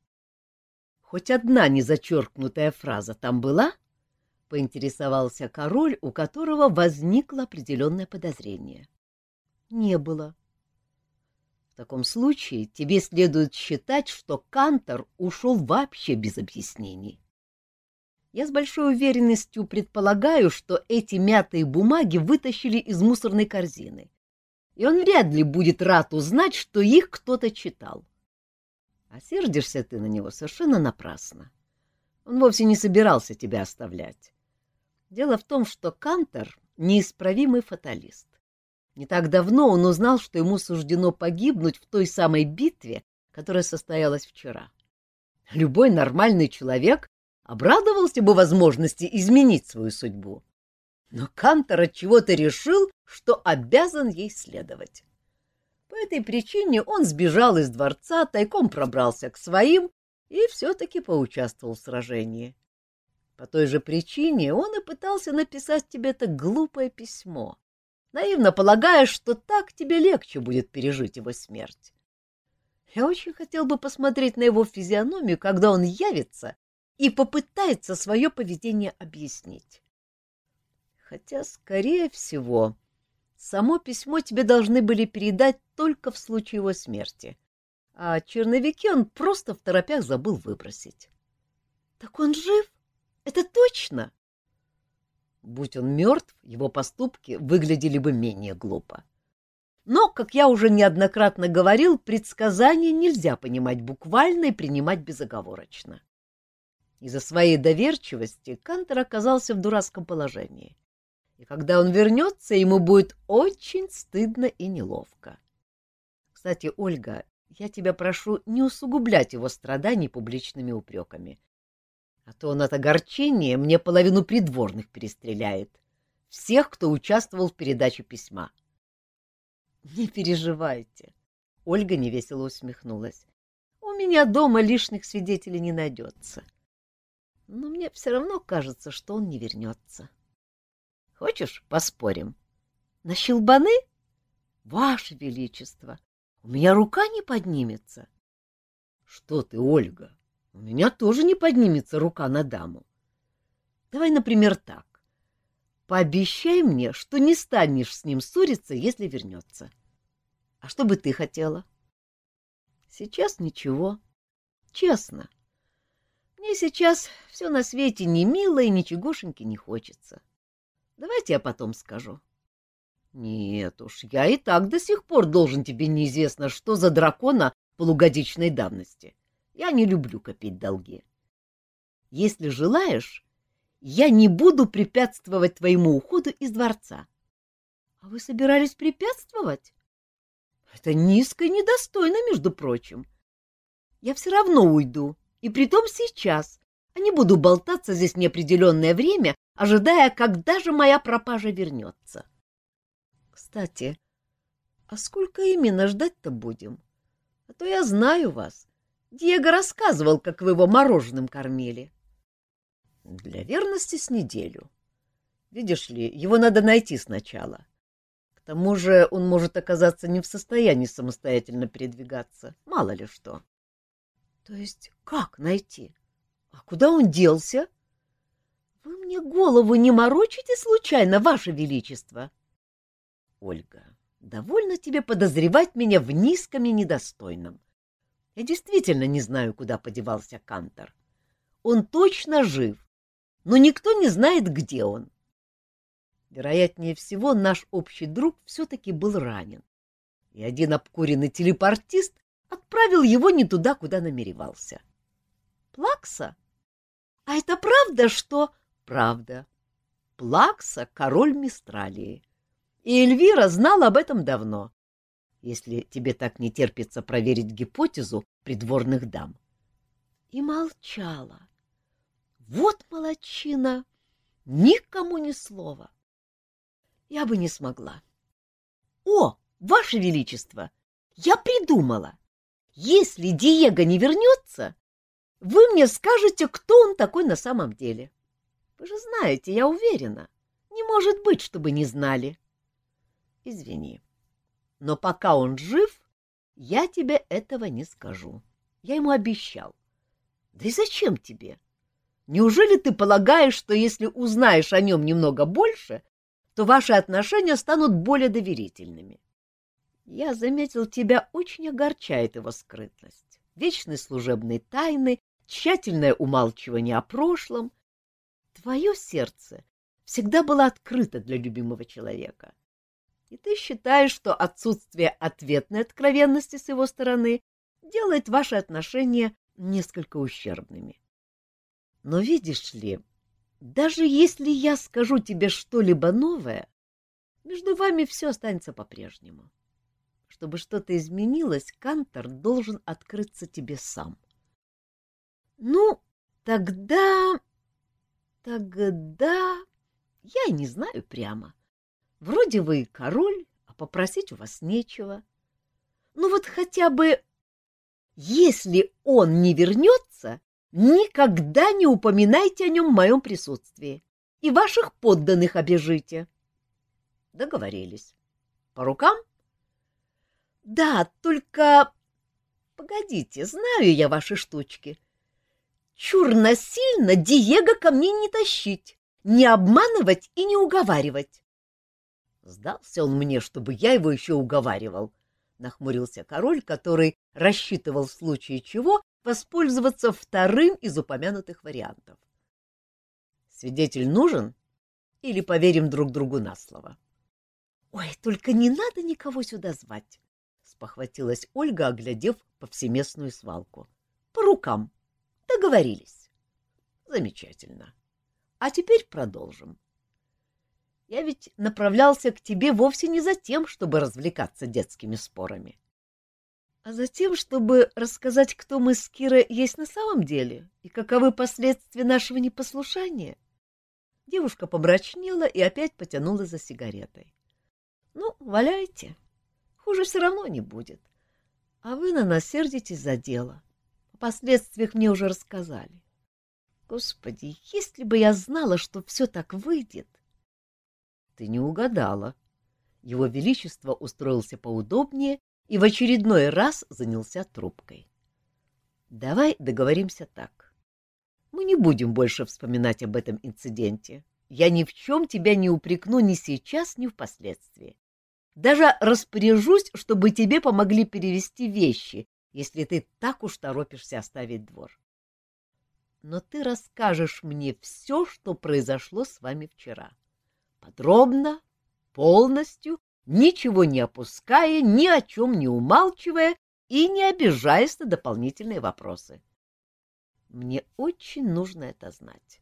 Хоть одна незачеркнутая фраза там была? — поинтересовался король, у которого возникло определенное подозрение. — Не было. — В таком случае тебе следует считать, что Кантор ушел вообще без объяснений. Я с большой уверенностью предполагаю, что эти мятые бумаги вытащили из мусорной корзины, и он вряд ли будет рад узнать, что их кто-то читал. А сердишься ты на него совершенно напрасно. Он вовсе не собирался тебя оставлять. Дело в том, что Кантер — неисправимый фаталист. Не так давно он узнал, что ему суждено погибнуть в той самой битве, которая состоялась вчера. Любой нормальный человек обрадовался бы возможности изменить свою судьбу. Но Кантор от чего-то решил, что обязан ей следовать. По этой причине он сбежал из дворца, тайком пробрался к своим и все-таки поучаствовал в сражении. По той же причине он и пытался написать тебе это глупое письмо, наивно полагая, что так тебе легче будет пережить его смерть. Я очень хотел бы посмотреть на его физиономию, когда он явится и попытается свое поведение объяснить. Хотя, скорее всего, Само письмо тебе должны были передать только в случае его смерти, а черновики он просто в торопях забыл выбросить. — Так он жив? Это точно? Будь он мертв, его поступки выглядели бы менее глупо. Но, как я уже неоднократно говорил, предсказания нельзя понимать буквально и принимать безоговорочно. Из-за своей доверчивости Кантер оказался в дурацком положении и когда он вернется, ему будет очень стыдно и неловко. Кстати, Ольга, я тебя прошу не усугублять его страданий публичными упреками, а то он от огорчения мне половину придворных перестреляет, всех, кто участвовал в передаче письма. — Не переживайте, — Ольга невесело усмехнулась. — У меня дома лишних свидетелей не найдется. Но мне все равно кажется, что он не вернется. — Хочешь, поспорим? На щелбаны? Ваше Величество! У меня рука не поднимется. — Что ты, Ольга, у меня тоже не поднимется рука на даму. Давай, например, так. Пообещай мне, что не станешь с ним ссориться, если вернется. А что бы ты хотела? Сейчас ничего. Честно. Мне сейчас все на свете не мило и ничегошеньки не хочется. Давайте я потом скажу. Нет уж, я и так до сих пор должен тебе неизвестно, что за дракона полугодичной давности. Я не люблю копить долги. Если желаешь, я не буду препятствовать твоему уходу из дворца. А вы собирались препятствовать? Это низко и недостойно, между прочим. Я все равно уйду, и притом сейчас, а не буду болтаться здесь неопределенное время, ожидая, когда же моя пропажа вернется. Кстати, а сколько именно ждать-то будем? А то я знаю вас. Диего рассказывал, как вы его мороженым кормили. Для верности с неделю. Видишь ли, его надо найти сначала. К тому же он может оказаться не в состоянии самостоятельно передвигаться. Мало ли что. То есть как найти? А куда он делся? Вы мне голову не морочите случайно, ваше величество? Ольга, довольно тебе подозревать меня в низком и недостойном. Я действительно не знаю, куда подевался Кантор. Он точно жив, но никто не знает, где он. Вероятнее всего, наш общий друг все-таки был ранен, и один обкуренный телепортист отправил его не туда, куда намеревался. Плакса? А это правда, что... Правда. Плакса — король Мистралии. И Эльвира знала об этом давно, если тебе так не терпится проверить гипотезу придворных дам. И молчала. Вот молодчина! Никому ни слова. Я бы не смогла. О, ваше величество, я придумала. Если Диего не вернется, вы мне скажете, кто он такой на самом деле. Вы же знаете, я уверена. Не может быть, чтобы не знали. Извини, но пока он жив, я тебе этого не скажу. Я ему обещал. Да и зачем тебе? Неужели ты полагаешь, что если узнаешь о нем немного больше, то ваши отношения станут более доверительными? Я заметил, тебя очень огорчает его скрытность. Вечные служебные тайны, тщательное умалчивание о прошлом. Твое сердце всегда было открыто для любимого человека и ты считаешь, что отсутствие ответной откровенности с его стороны делает ваши отношения несколько ущербными. Но видишь ли, даже если я скажу тебе что-либо новое, между вами все останется по-прежнему. Чтобы что-то изменилось, Кантор должен открыться тебе сам. Ну, тогда... Тогда... Я не знаю прямо. Вроде вы и король, а попросить у вас нечего. Ну вот хотя бы, если он не вернется, никогда не упоминайте о нем в моем присутствии и ваших подданных обижите. Договорились. По рукам? Да, только... Погодите, знаю я ваши штучки. Чур насильно Диего ко мне не тащить, не обманывать и не уговаривать. Сдался он мне, чтобы я его еще уговаривал, — нахмурился король, который рассчитывал в случае чего воспользоваться вторым из упомянутых вариантов. Свидетель нужен? Или поверим друг другу на слово? — Ой, только не надо никого сюда звать, — спохватилась Ольга, оглядев повсеместную свалку. — По рукам. Договорились. — Замечательно. А теперь продолжим. Я ведь направлялся к тебе вовсе не за тем, чтобы развлекаться детскими спорами, а за тем, чтобы рассказать, кто мы с Кирой есть на самом деле и каковы последствия нашего непослушания. Девушка помрачнела и опять потянула за сигаретой. — Ну, валяйте. Хуже все равно не будет. А вы на нас сердитесь за дело. Последствиях мне уже рассказали. Господи, если бы я знала, что все так выйдет... Ты не угадала. Его Величество устроился поудобнее и в очередной раз занялся трубкой. Давай договоримся так. Мы не будем больше вспоминать об этом инциденте. Я ни в чем тебя не упрекну ни сейчас, ни впоследствии. Даже распоряжусь, чтобы тебе помогли перевести вещи, если ты так уж торопишься оставить двор. Но ты расскажешь мне все, что произошло с вами вчера. Подробно, полностью, ничего не опуская, ни о чем не умалчивая и не обижаясь на дополнительные вопросы. Мне очень нужно это знать,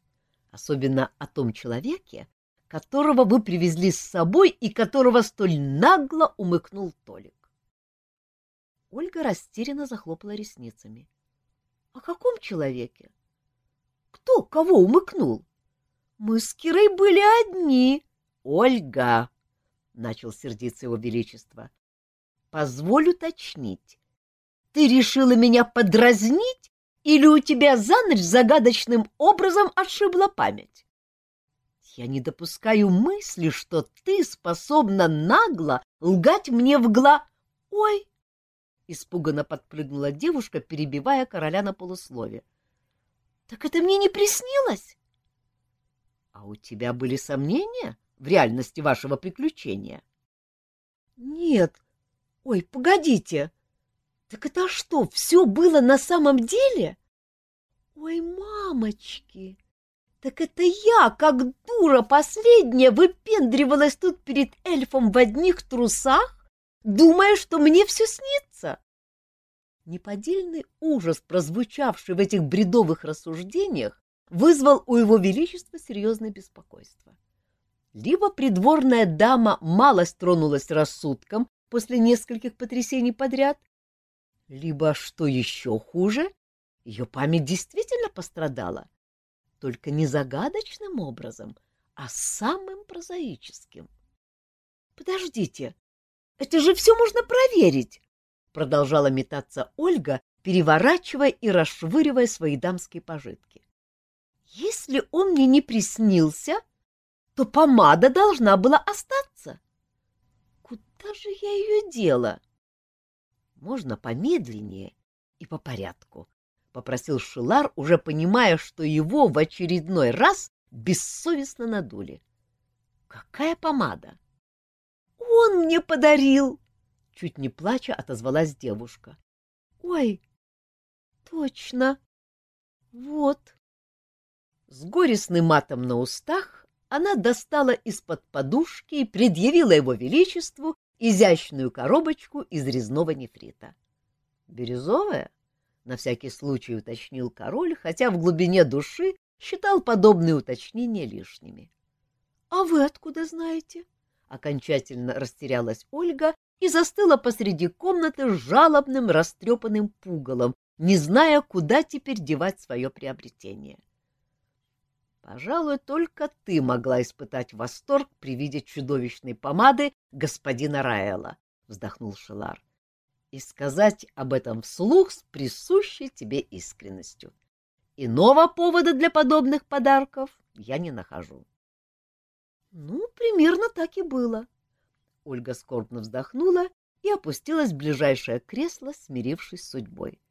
особенно о том человеке, которого вы привезли с собой и которого столь нагло умыкнул Толик. Ольга растерянно захлопала ресницами. — О каком человеке? Кто кого умыкнул? Мы с Кирой были одни. — Ольга! — начал сердиться его величество. — Позволь уточнить. Ты решила меня подразнить или у тебя за ночь загадочным образом отшибла память? Я не допускаю мысли, что ты способна нагло лгать мне в гла... Ой! Испуганно подпрыгнула девушка, перебивая короля на полуслове. Так это мне не приснилось? А у тебя были сомнения в реальности вашего приключения? Нет. Ой, погодите. Так это что, все было на самом деле? Ой, мамочки! Так это я, как дура последняя, выпендривалась тут перед эльфом в одних трусах, думая, что мне все снится. Неподдельный ужас, прозвучавший в этих бредовых рассуждениях, вызвал у его величества серьезное беспокойство. Либо придворная дама мало тронулась рассудком после нескольких потрясений подряд, либо, что еще хуже, ее память действительно пострадала, только не загадочным образом, а самым прозаическим. — Подождите, это же все можно проверить! — продолжала метаться Ольга, переворачивая и расшвыривая свои дамские пожитки. — Если он мне не приснился, то помада должна была остаться. Куда же я ее дела? — Можно помедленнее и по порядку, — попросил Шилар, уже понимая, что его в очередной раз бессовестно надули. — Какая помада? — Он мне подарил! — чуть не плача отозвалась девушка. — Ой, точно! Вот! С горестным матом на устах она достала из-под подушки и предъявила его величеству изящную коробочку из резного нефрита. — Бирюзовая? — на всякий случай уточнил король, хотя в глубине души считал подобные уточнения лишними. — А вы откуда знаете? — окончательно растерялась Ольга и застыла посреди комнаты с жалобным растрепанным пугалом, не зная, куда теперь девать свое приобретение. — Пожалуй, только ты могла испытать восторг при виде чудовищной помады господина Раэла, — вздохнул Шелар и сказать об этом вслух с присущей тебе искренностью. Иного повода для подобных подарков я не нахожу. — Ну, примерно так и было. Ольга скорбно вздохнула и опустилась в ближайшее кресло, смирившись с судьбой.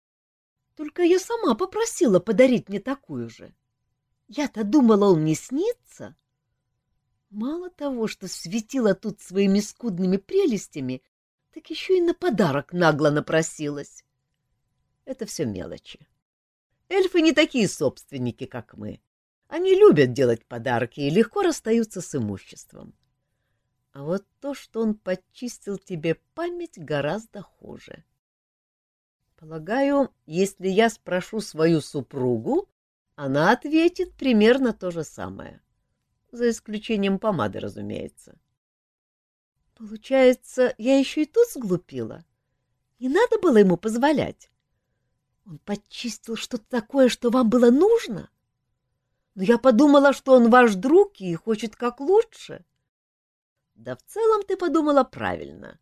— Только я сама попросила подарить мне такую же. Я-то думала, он не снится. Мало того, что светила тут своими скудными прелестями, так еще и на подарок нагло напросилась. Это все мелочи. Эльфы не такие собственники, как мы. Они любят делать подарки и легко расстаются с имуществом. А вот то, что он подчистил тебе память, гораздо хуже. Полагаю, если я спрошу свою супругу, она ответит примерно то же самое. За исключением помады, разумеется. — Получается, я еще и тут сглупила. Не надо было ему позволять. Он подчистил что-то такое, что вам было нужно. Но я подумала, что он ваш друг и хочет как лучше. Да в целом ты подумала правильно.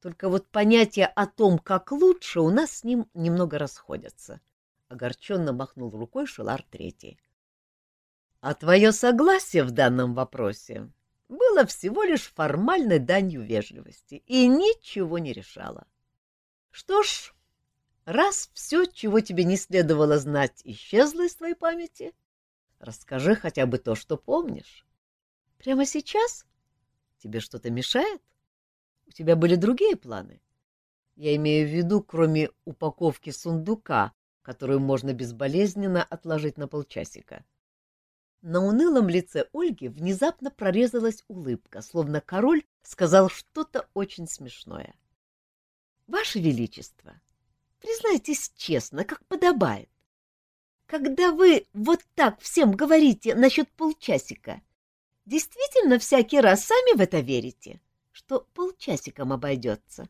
Только вот понятия о том, как лучше, у нас с ним немного расходятся. Огорченно махнул рукой Шелар Третий. А твое согласие в данном вопросе было всего лишь формальной данью вежливости и ничего не решало. Что ж, раз все, чего тебе не следовало знать, исчезло из твоей памяти, расскажи хотя бы то, что помнишь. Прямо сейчас? Тебе что-то мешает? У тебя были другие планы? Я имею в виду, кроме упаковки сундука, которую можно безболезненно отложить на полчасика. На унылом лице Ольги внезапно прорезалась улыбка, словно король сказал что-то очень смешное. — Ваше Величество, признайтесь честно, как подобает. Когда вы вот так всем говорите насчет полчасика, действительно всякий раз сами в это верите, что полчасиком обойдется?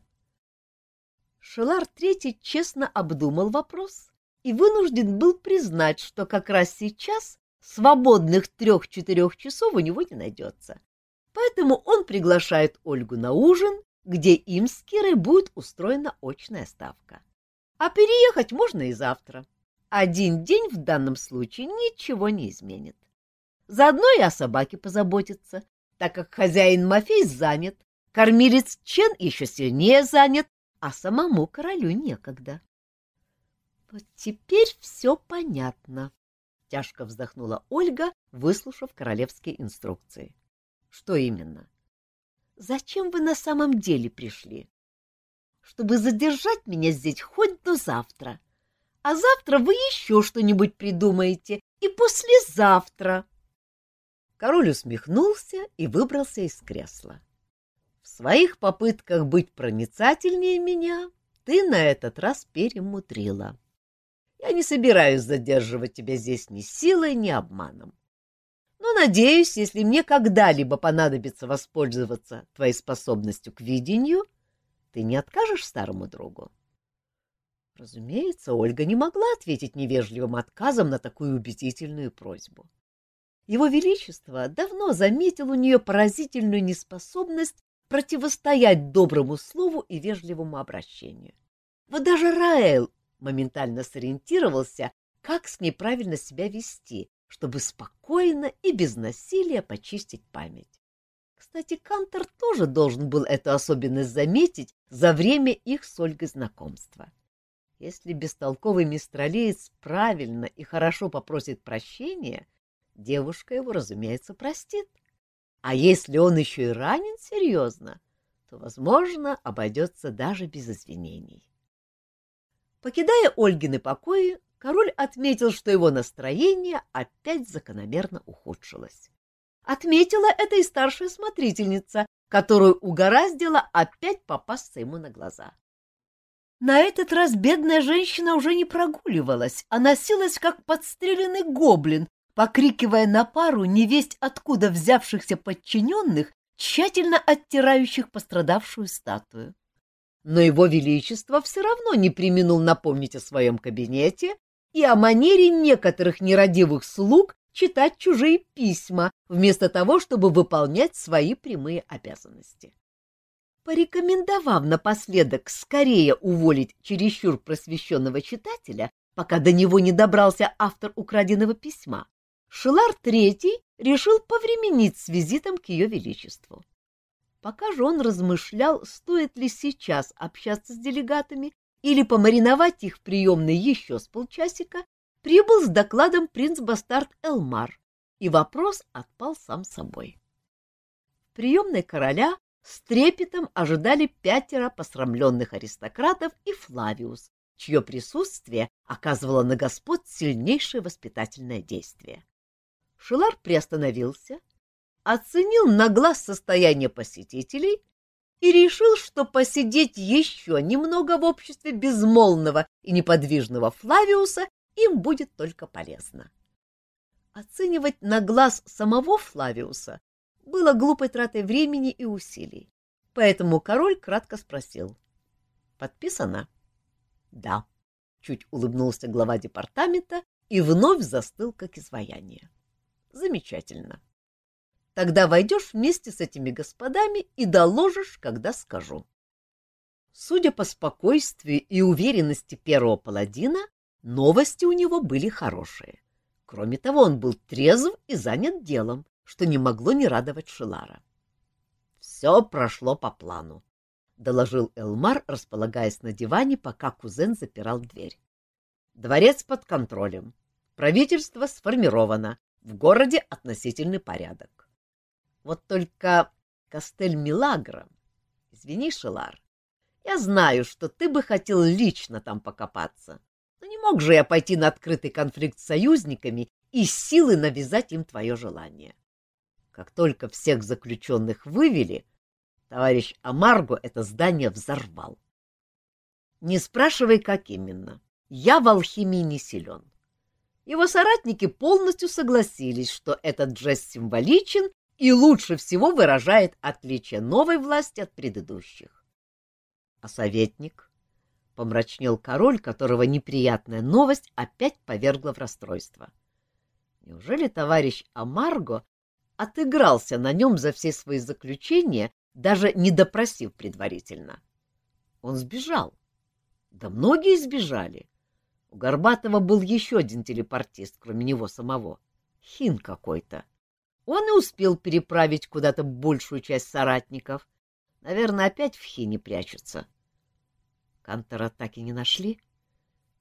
Шелар Третий честно обдумал вопрос и вынужден был признать, что как раз сейчас свободных трех-четырех часов у него не найдется. Поэтому он приглашает Ольгу на ужин, где им с Кирой будет устроена очная ставка. А переехать можно и завтра. Один день в данном случае ничего не изменит. Заодно и о собаке позаботиться, так как хозяин Мафей занят, кормилец Чен еще сильнее занят, а самому королю некогда. Вот теперь все понятно, — тяжко вздохнула Ольга, выслушав королевские инструкции. — Что именно? — Зачем вы на самом деле пришли? — Чтобы задержать меня здесь хоть до завтра. А завтра вы еще что-нибудь придумаете, и послезавтра. Король усмехнулся и выбрался из кресла. В своих попытках быть проницательнее меня ты на этот раз перемудрила. Я не собираюсь задерживать тебя здесь ни силой, ни обманом. Но надеюсь, если мне когда-либо понадобится воспользоваться твоей способностью к видению, ты не откажешь старому другу. Разумеется, Ольга не могла ответить невежливым отказом на такую убедительную просьбу. Его Величество давно заметил у нее поразительную неспособность противостоять доброму слову и вежливому обращению. Вот даже Раэл моментально сориентировался, как с ней правильно себя вести, чтобы спокойно и без насилия почистить память. Кстати, Кантор тоже должен был эту особенность заметить за время их с Ольгой знакомства. Если бестолковый мистралеец правильно и хорошо попросит прощения, девушка его, разумеется, простит. А если он еще и ранен серьезно, то, возможно, обойдется даже без извинений. Покидая Ольгины покои, король отметил, что его настроение опять закономерно ухудшилось. Отметила это и старшая смотрительница, которую угораздило опять попасться ему на глаза. На этот раз бедная женщина уже не прогуливалась, а носилась, как подстреленный гоблин, покрикивая на пару невесть откуда взявшихся подчиненных, тщательно оттирающих пострадавшую статую но его величество все равно не применул напомнить о своем кабинете и о манере некоторых нерадивых слуг читать чужие письма, вместо того, чтобы выполнять свои прямые обязанности. Порекомендовав напоследок скорее уволить чересчур просвещенного читателя, пока до него не добрался автор украденного письма, Шилар Третий решил повременить с визитом к ее величеству. Пока же он размышлял, стоит ли сейчас общаться с делегатами или помариновать их в приемной еще с полчасика, прибыл с докладом принц-бастард Элмар, и вопрос отпал сам собой. В приемной короля с трепетом ожидали пятеро посрамленных аристократов и Флавиус, чье присутствие оказывало на господ сильнейшее воспитательное действие. Шилар приостановился, оценил на глаз состояние посетителей и решил, что посидеть еще немного в обществе безмолвного и неподвижного Флавиуса им будет только полезно. Оценивать на глаз самого Флавиуса было глупой тратой времени и усилий, поэтому король кратко спросил. «Подписано?» «Да», — чуть улыбнулся глава департамента и вновь застыл, как изваяние. «Замечательно. Тогда войдешь вместе с этими господами и доложишь, когда скажу. Судя по спокойствию и уверенности первого паладина, новости у него были хорошие. Кроме того, он был трезв и занят делом, что не могло не радовать Шилара. все прошло по плану, — доложил Элмар, располагаясь на диване, пока кузен запирал дверь. Дворец под контролем. Правительство сформировано. В городе относительный порядок. Вот только Кастель-Милагро... Извини, Шелар, я знаю, что ты бы хотел лично там покопаться, но не мог же я пойти на открытый конфликт с союзниками и силы навязать им твое желание. Как только всех заключенных вывели, товарищ Амарго это здание взорвал. Не спрашивай, как именно. Я в алхимии не силен. Его соратники полностью согласились, что этот жест символичен и лучше всего выражает отличие новой власти от предыдущих. А советник? Помрачнел король, которого неприятная новость опять повергла в расстройство. Неужели товарищ Амарго отыгрался на нем за все свои заключения, даже не допросив предварительно? Он сбежал. Да многие сбежали. У Горбатова был еще один телепортист, кроме него самого. Хин какой-то. Он и успел переправить куда-то большую часть соратников. Наверное, опять в хине прячется. Кантора так и не нашли?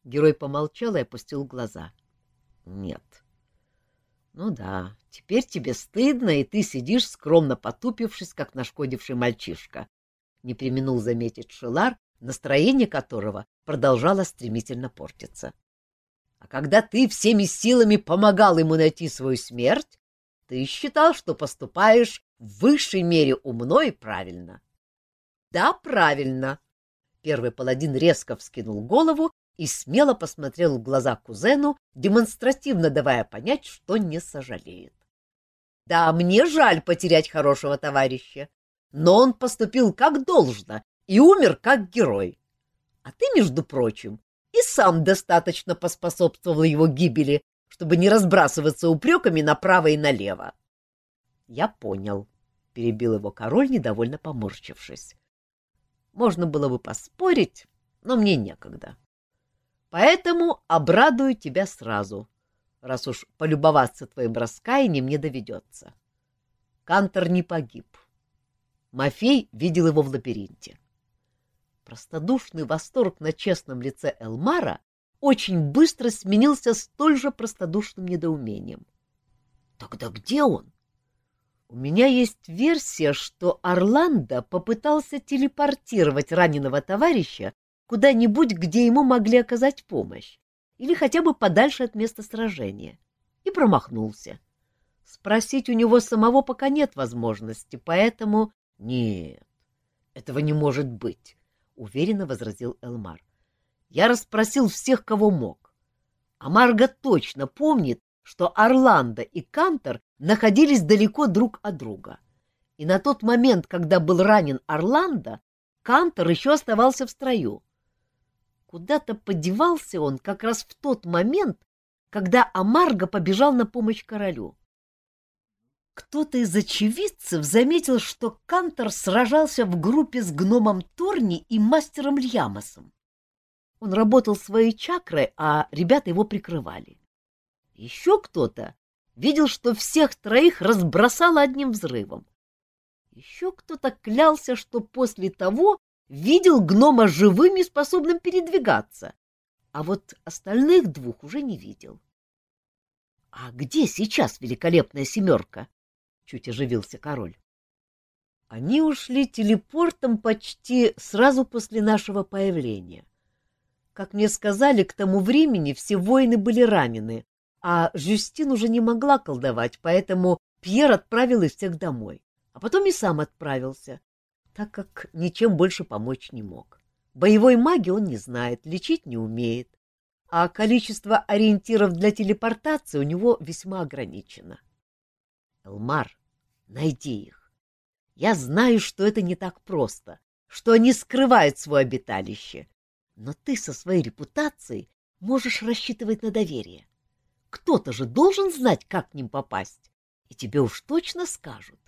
Герой помолчал и опустил глаза. Нет. Ну да, теперь тебе стыдно, и ты сидишь, скромно потупившись, как нашкодивший мальчишка. Не применул заметить Шелар, настроение которого продолжало стремительно портиться. А когда ты всеми силами помогал ему найти свою смерть, ты считал, что поступаешь в высшей мере умно и правильно. — Да, правильно. Первый паладин резко вскинул голову и смело посмотрел в глаза кузену, демонстративно давая понять, что не сожалеет. — Да, мне жаль потерять хорошего товарища, но он поступил как должно и умер как герой. А ты, между прочим, и сам достаточно поспособствовал его гибели, чтобы не разбрасываться упреками направо и налево. — Я понял, — перебил его король, недовольно поморщившись. — Можно было бы поспорить, но мне некогда. Поэтому обрадую тебя сразу, раз уж полюбоваться твоим раскаянием не доведется. Кантор не погиб. Мафей видел его в лабиринте. Простодушный восторг на честном лице Элмара очень быстро сменился столь же простодушным недоумением. Тогда где он? У меня есть версия, что Орландо попытался телепортировать раненого товарища куда-нибудь, где ему могли оказать помощь, или хотя бы подальше от места сражения, и промахнулся. Спросить у него самого пока нет возможности, поэтому... — Нет, этого не может быть, — уверенно возразил Элмар. Я расспросил всех, кого мог. А Марга точно помнит, что Орландо и Кантор находились далеко друг от друга. И на тот момент, когда был ранен Орландо, Кантор еще оставался в строю. Куда-то подевался он как раз в тот момент, когда Амарго побежал на помощь королю. Кто-то из очевидцев заметил, что Кантор сражался в группе с гномом Торни и мастером Льямосом. Он работал своей чакрой, а ребята его прикрывали. Еще кто-то видел, что всех троих разбросало одним взрывом. Еще кто-то клялся, что после того видел гнома живым и способным передвигаться, а вот остальных двух уже не видел. — А где сейчас великолепная семерка? — чуть оживился король. Они ушли телепортом почти сразу после нашего появления. Как мне сказали, к тому времени все воины были ранены, а Жюстин уже не могла колдовать, поэтому Пьер отправил их всех домой, а потом и сам отправился, так как ничем больше помочь не мог. Боевой магии он не знает, лечить не умеет, а количество ориентиров для телепортации у него весьма ограничено. Элмар, найди их. Я знаю, что это не так просто, что они скрывают свое обиталище, но ты со своей репутацией можешь рассчитывать на доверие. Кто-то же должен знать, как к ним попасть, и тебе уж точно скажут.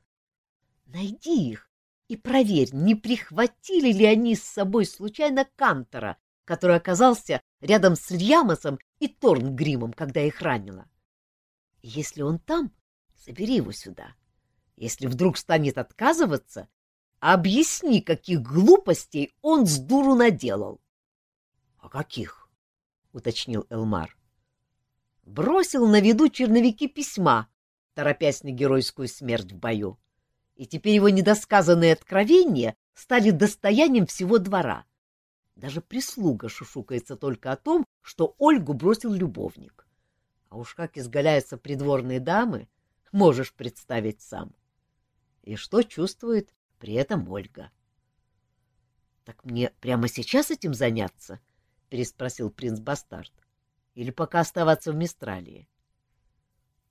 Найди их и проверь, не прихватили ли они с собой случайно Кантора, который оказался рядом с Льямосом и Торнгримом, когда их ранило. Если он там, забери его сюда. Если вдруг станет отказываться, объясни, каких глупостей он с дуру наделал. — А каких? — уточнил Элмар. — Бросил на виду черновики письма, торопясь на геройскую смерть в бою. И теперь его недосказанные откровения стали достоянием всего двора. Даже прислуга шушукается только о том, что Ольгу бросил любовник. А уж как изгаляются придворные дамы, можешь представить сам. И что чувствует при этом Ольга. — Так мне прямо сейчас этим заняться? — переспросил принц Бастард. — Или пока оставаться в Мистралии?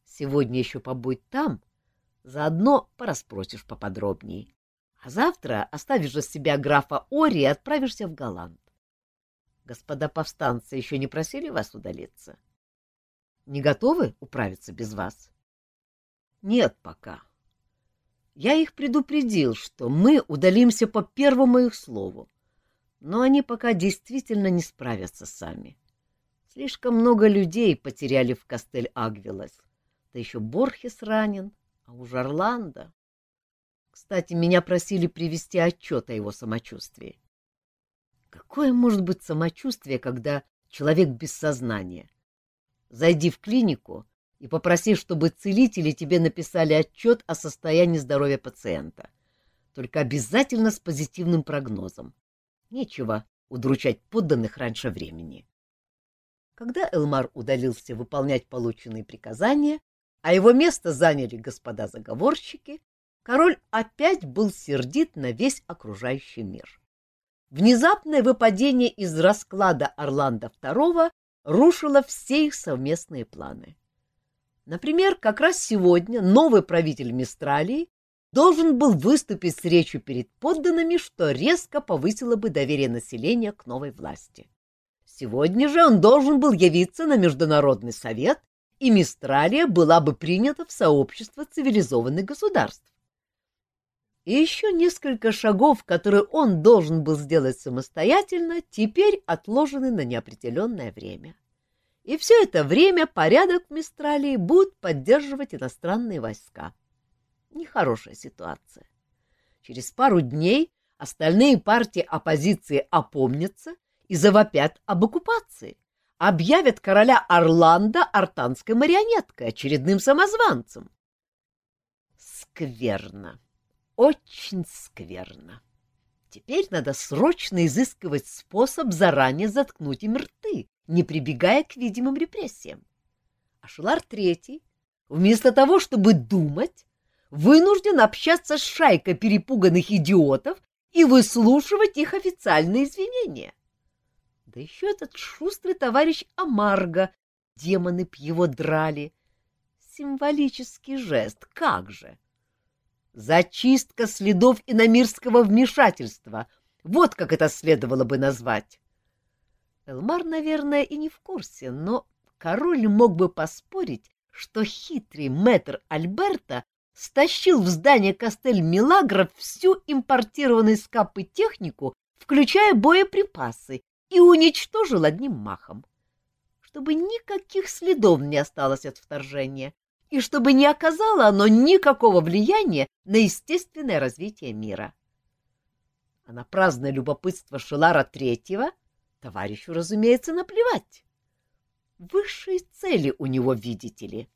Сегодня еще побудь там, заодно порасспросишь поподробнее. А завтра оставишь же себя графа Ори и отправишься в Голланд. Господа повстанцы еще не просили вас удалиться? Не готовы управиться без вас? Нет пока. Я их предупредил, что мы удалимся по первому их слову, но они пока действительно не справятся сами. Слишком много людей потеряли в Кастель-Агвилас, да еще Борхес ранен, а уж Орландо... Кстати, меня просили привести отчет о его самочувствии. Какое может быть самочувствие, когда человек без сознания? Зайди в клинику и попроси, чтобы целители тебе написали отчет о состоянии здоровья пациента. Только обязательно с позитивным прогнозом. Нечего удручать подданных раньше времени. Когда Элмар удалился выполнять полученные приказания, а его место заняли господа заговорщики, король опять был сердит на весь окружающий мир. Внезапное выпадение из расклада Орландо II рушило все их совместные планы. Например, как раз сегодня новый правитель Мистралии должен был выступить с речью перед подданными, что резко повысило бы доверие населения к новой власти. Сегодня же он должен был явиться на Международный совет, и Мистралия была бы принята в сообщество цивилизованных государств. И еще несколько шагов, которые он должен был сделать самостоятельно, теперь отложены на неопределенное время. И все это время порядок в Мистралии будут поддерживать иностранные войска. Нехорошая ситуация. Через пару дней остальные партии оппозиции опомнятся и завопят об оккупации, объявят короля Орландо артанской марионеткой, очередным самозванцем. Скверно, очень скверно. Теперь надо срочно изыскивать способ заранее заткнуть им рты, не прибегая к видимым репрессиям. А Шулар Третий, вместо того, чтобы думать, вынужден общаться с шайкой перепуганных идиотов и выслушивать их официальные извинения. Да еще этот шустрый товарищ Амарго, демоны б его драли. Символический жест, как же! Зачистка следов иномирского вмешательства, вот как это следовало бы назвать. Элмар, наверное, и не в курсе, но король мог бы поспорить, что хитрый мэтр Альберта стащил в здание Кастель-Милагро всю импортированную с Капы технику, включая боеприпасы, и уничтожил одним махом, чтобы никаких следов не осталось от вторжения и чтобы не оказало оно никакого влияния на естественное развитие мира. А на праздное любопытство Шелара Третьего Товарищу, разумеется, наплевать. Высшие цели у него, видите ли.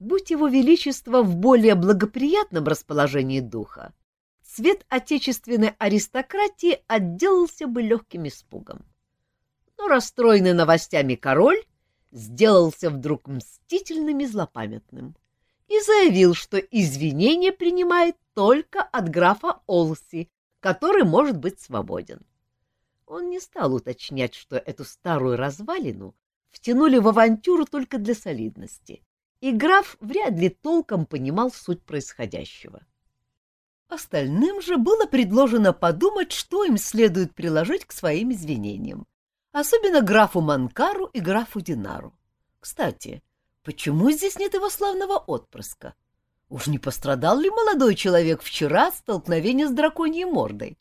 Будь его величество в более благоприятном расположении духа, цвет отечественной аристократии отделался бы легким испугом. Но расстроенный новостями король сделался вдруг мстительным и злопамятным и заявил, что извинения принимает только от графа Олси, который может быть свободен. Он не стал уточнять, что эту старую развалину втянули в авантюру только для солидности, и граф вряд ли толком понимал суть происходящего. Остальным же было предложено подумать, что им следует приложить к своим извинениям, особенно графу Манкару и графу Динару. Кстати, почему здесь нет его славного отпрыска? Уж не пострадал ли молодой человек вчера от столкновения с драконьей мордой?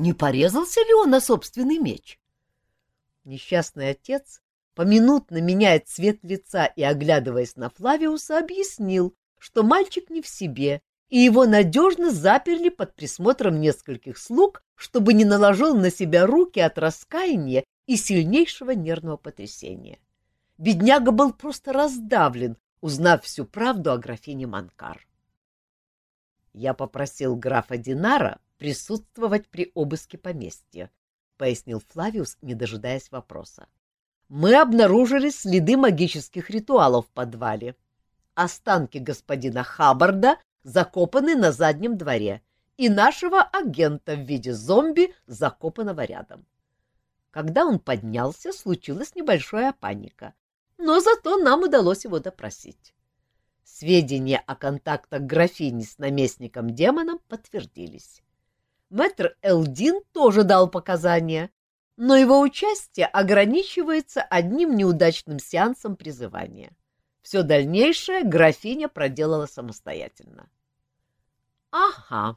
Не порезался ли он на собственный меч? Несчастный отец, поминутно меняя цвет лица и оглядываясь на Флавиуса, объяснил, что мальчик не в себе и его надежно заперли под присмотром нескольких слуг, чтобы не наложил на себя руки от раскаяния и сильнейшего нервного потрясения. Бедняга был просто раздавлен, узнав всю правду о графине Манкар. Я попросил графа Динара присутствовать при обыске поместья, пояснил Флавиус, не дожидаясь вопроса. Мы обнаружили следы магических ритуалов в подвале. Останки господина Хаббарда закопаны на заднем дворе, и нашего агента в виде зомби, закопанного рядом. Когда он поднялся, случилась небольшая паника, но зато нам удалось его допросить. Сведения о контактах графини с наместником-демоном подтвердились. Мэтр Элдин тоже дал показания, но его участие ограничивается одним неудачным сеансом призывания. Все дальнейшее графиня проделала самостоятельно. — Ага.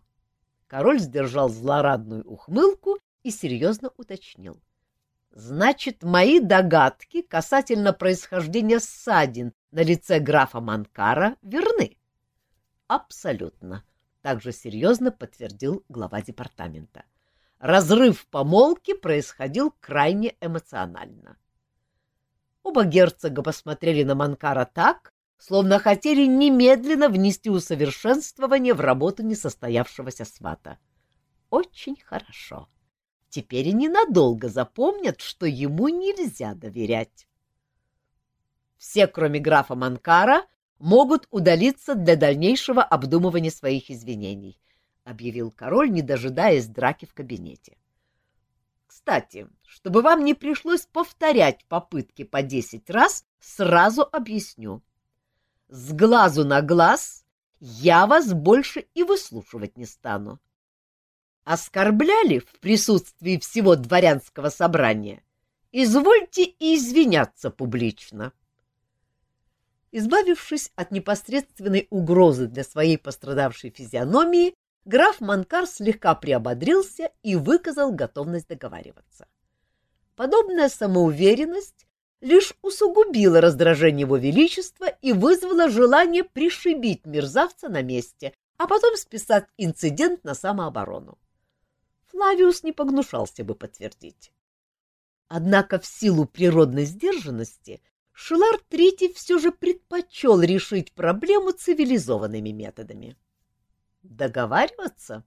Король сдержал злорадную ухмылку и серьезно уточнил. — Значит, мои догадки касательно происхождения ссадин на лице графа Манкара верны? — Абсолютно, — также серьезно подтвердил глава департамента. Разрыв помолвки происходил крайне эмоционально. Оба герцога посмотрели на Манкара так, словно хотели немедленно внести усовершенствование в работу несостоявшегося свата. Очень хорошо. Теперь и ненадолго запомнят, что ему нельзя доверять. Все, кроме графа Манкара, могут удалиться для дальнейшего обдумывания своих извинений, — объявил король, не дожидаясь драки в кабинете. Кстати, чтобы вам не пришлось повторять попытки по десять раз, сразу объясню. С глазу на глаз я вас больше и выслушивать не стану. Оскорбляли в присутствии всего дворянского собрания? Извольте и извиняться публично. Избавившись от непосредственной угрозы для своей пострадавшей физиономии, граф Манкар слегка приободрился и выказал готовность договариваться. Подобная самоуверенность лишь усугубила раздражение его величества и вызвала желание пришибить мерзавца на месте, а потом списать инцидент на самооборону. Флавиус не погнушался бы подтвердить. Однако в силу природной сдержанности Шилар Третий все же предпочел решить проблему цивилизованными методами. Договариваться?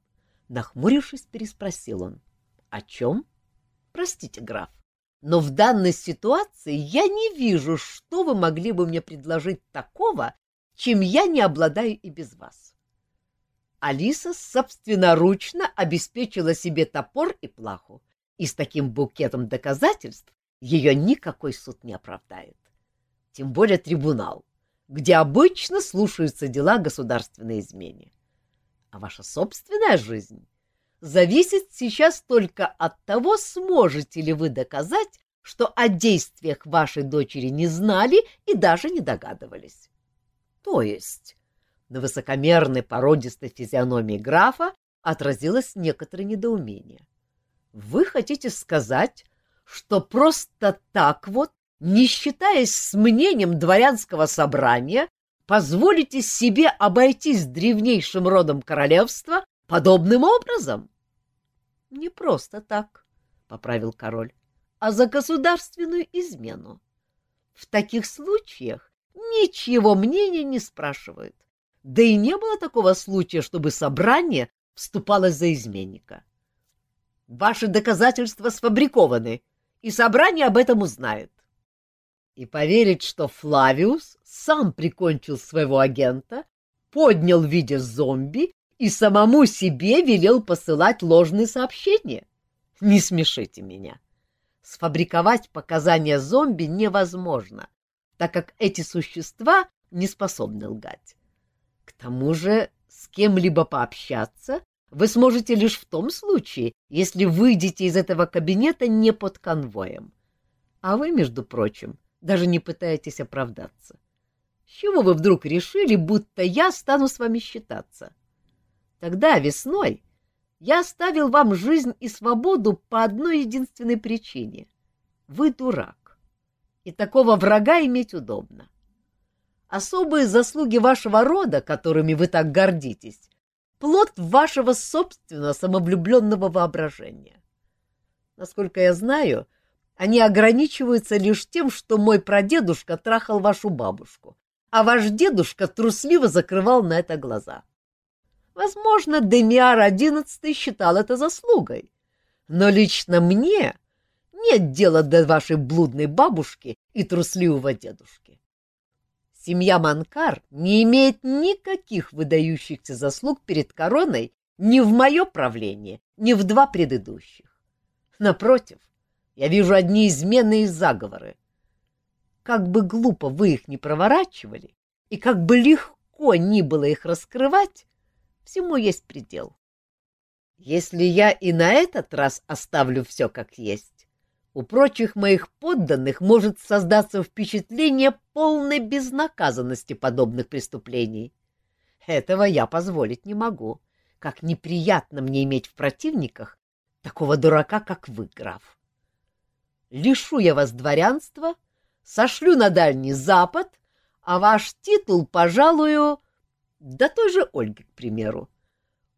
Нахмурившись, переспросил он. О чем? Простите, граф, но в данной ситуации я не вижу, что вы могли бы мне предложить такого, чем я не обладаю и без вас. Алиса собственноручно обеспечила себе топор и плаху, и с таким букетом доказательств ее никакой суд не оправдает. Тем более трибунал, где обычно слушаются дела государственной измене а ваша собственная жизнь зависит сейчас только от того, сможете ли вы доказать, что о действиях вашей дочери не знали и даже не догадывались. То есть на высокомерной породистой физиономии графа отразилось некоторое недоумение. Вы хотите сказать, что просто так вот, не считаясь с мнением дворянского собрания, позволите себе обойтись древнейшим родом королевства подобным образом? — Не просто так, — поправил король, — а за государственную измену. В таких случаях ничего мнения не спрашивают. Да и не было такого случая, чтобы собрание вступалось за изменника. Ваши доказательства сфабрикованы, и собрание об этом узнает. И поверить, что Флавиус сам прикончил своего агента, поднял в виде зомби и самому себе велел посылать ложные сообщения? Не смешите меня. Сфабриковать показания зомби невозможно, так как эти существа не способны лгать. К тому же с кем-либо пообщаться вы сможете лишь в том случае, если выйдете из этого кабинета не под конвоем. А вы, между прочим, даже не пытаетесь оправдаться. С чего вы вдруг решили, будто я стану с вами считаться? Тогда, весной, я оставил вам жизнь и свободу по одной единственной причине. Вы дурак, и такого врага иметь удобно. Особые заслуги вашего рода, которыми вы так гордитесь, плод вашего собственного самовлюбленного воображения. Насколько я знаю, они ограничиваются лишь тем, что мой прадедушка трахал вашу бабушку, а ваш дедушка трусливо закрывал на это глаза. Возможно, Демиар XI считал это заслугой, но лично мне нет дела до вашей блудной бабушки и трусливого дедушки. Семья Манкар не имеет никаких выдающихся заслуг перед короной ни в мое правление, ни в два предыдущих. Напротив, я вижу одни измены и заговоры. Как бы глупо вы их не проворачивали, и как бы легко ни было их раскрывать, всему есть предел. Если я и на этот раз оставлю все как есть, у прочих моих подданных может создаться впечатление полной безнаказанности подобных преступлений. Этого я позволить не могу. Как неприятно мне иметь в противниках такого дурака, как вы, граф. Лишу я вас дворянства, сошлю на Дальний Запад, а ваш титул пожалую... Да той же Ольге, к примеру.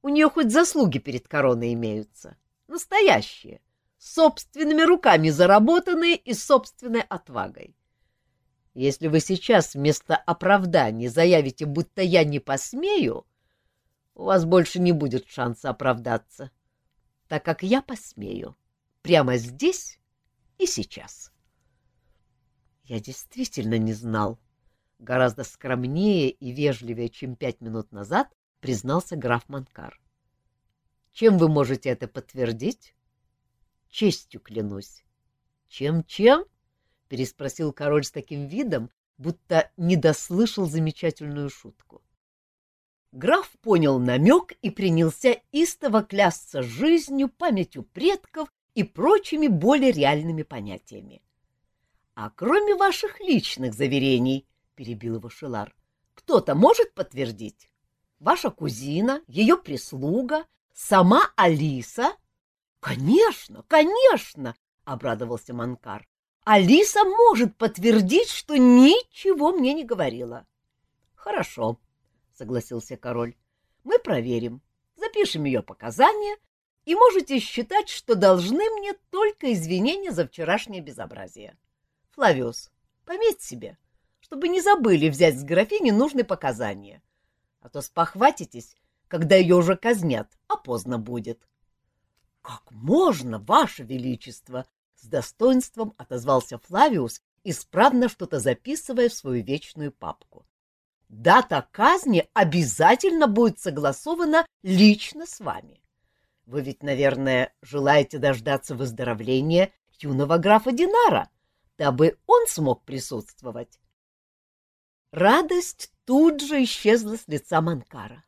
У нее хоть заслуги перед короной имеются. Настоящие собственными руками заработанные и собственной отвагой. Если вы сейчас вместо оправданий заявите, будто я не посмею, у вас больше не будет шанса оправдаться, так как я посмею прямо здесь и сейчас. Я действительно не знал. Гораздо скромнее и вежливее, чем пять минут назад, признался граф Манкар. Чем вы можете это подтвердить? честью клянусь. Чем-чем? — переспросил король с таким видом, будто недослышал замечательную шутку. Граф понял намек и принялся истово клясться жизнью, памятью предков и прочими более реальными понятиями. — А кроме ваших личных заверений, — перебил его Шелар, — кто-то может подтвердить? Ваша кузина, ее прислуга, сама Алиса — Конечно, конечно, обрадовался Манкар. Алиса может подтвердить, что ничего мне не говорила. Хорошо, согласился король. Мы проверим, запишем ее показания, и можете считать, что должны мне только извинения за вчерашнее безобразие. Флавиус, пометь себе, чтобы не забыли взять с графини нужные показания, а то спохватитесь, когда ее уже казнят, а поздно будет. Как можно, ваше величество? С достоинством отозвался Флавиус, исправно что-то записывая в свою вечную папку. Дата казни обязательно будет согласована лично с вами. Вы ведь, наверное, желаете дождаться выздоровления юного графа Динара, дабы он смог присутствовать. Радость тут же исчезла с лица Манкара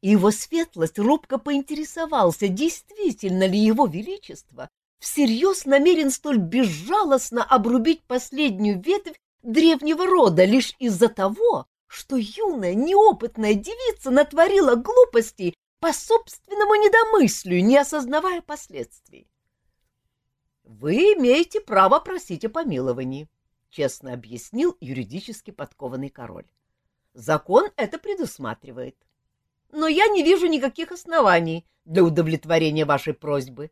и его светлость робко поинтересовался, действительно ли его величество всерьез намерен столь безжалостно обрубить последнюю ветвь древнего рода лишь из-за того, что юная неопытная девица натворила глупостей по собственному недомыслию, не осознавая последствий. «Вы имеете право просить о помиловании», — честно объяснил юридически подкованный король. «Закон это предусматривает но я не вижу никаких оснований для удовлетворения вашей просьбы.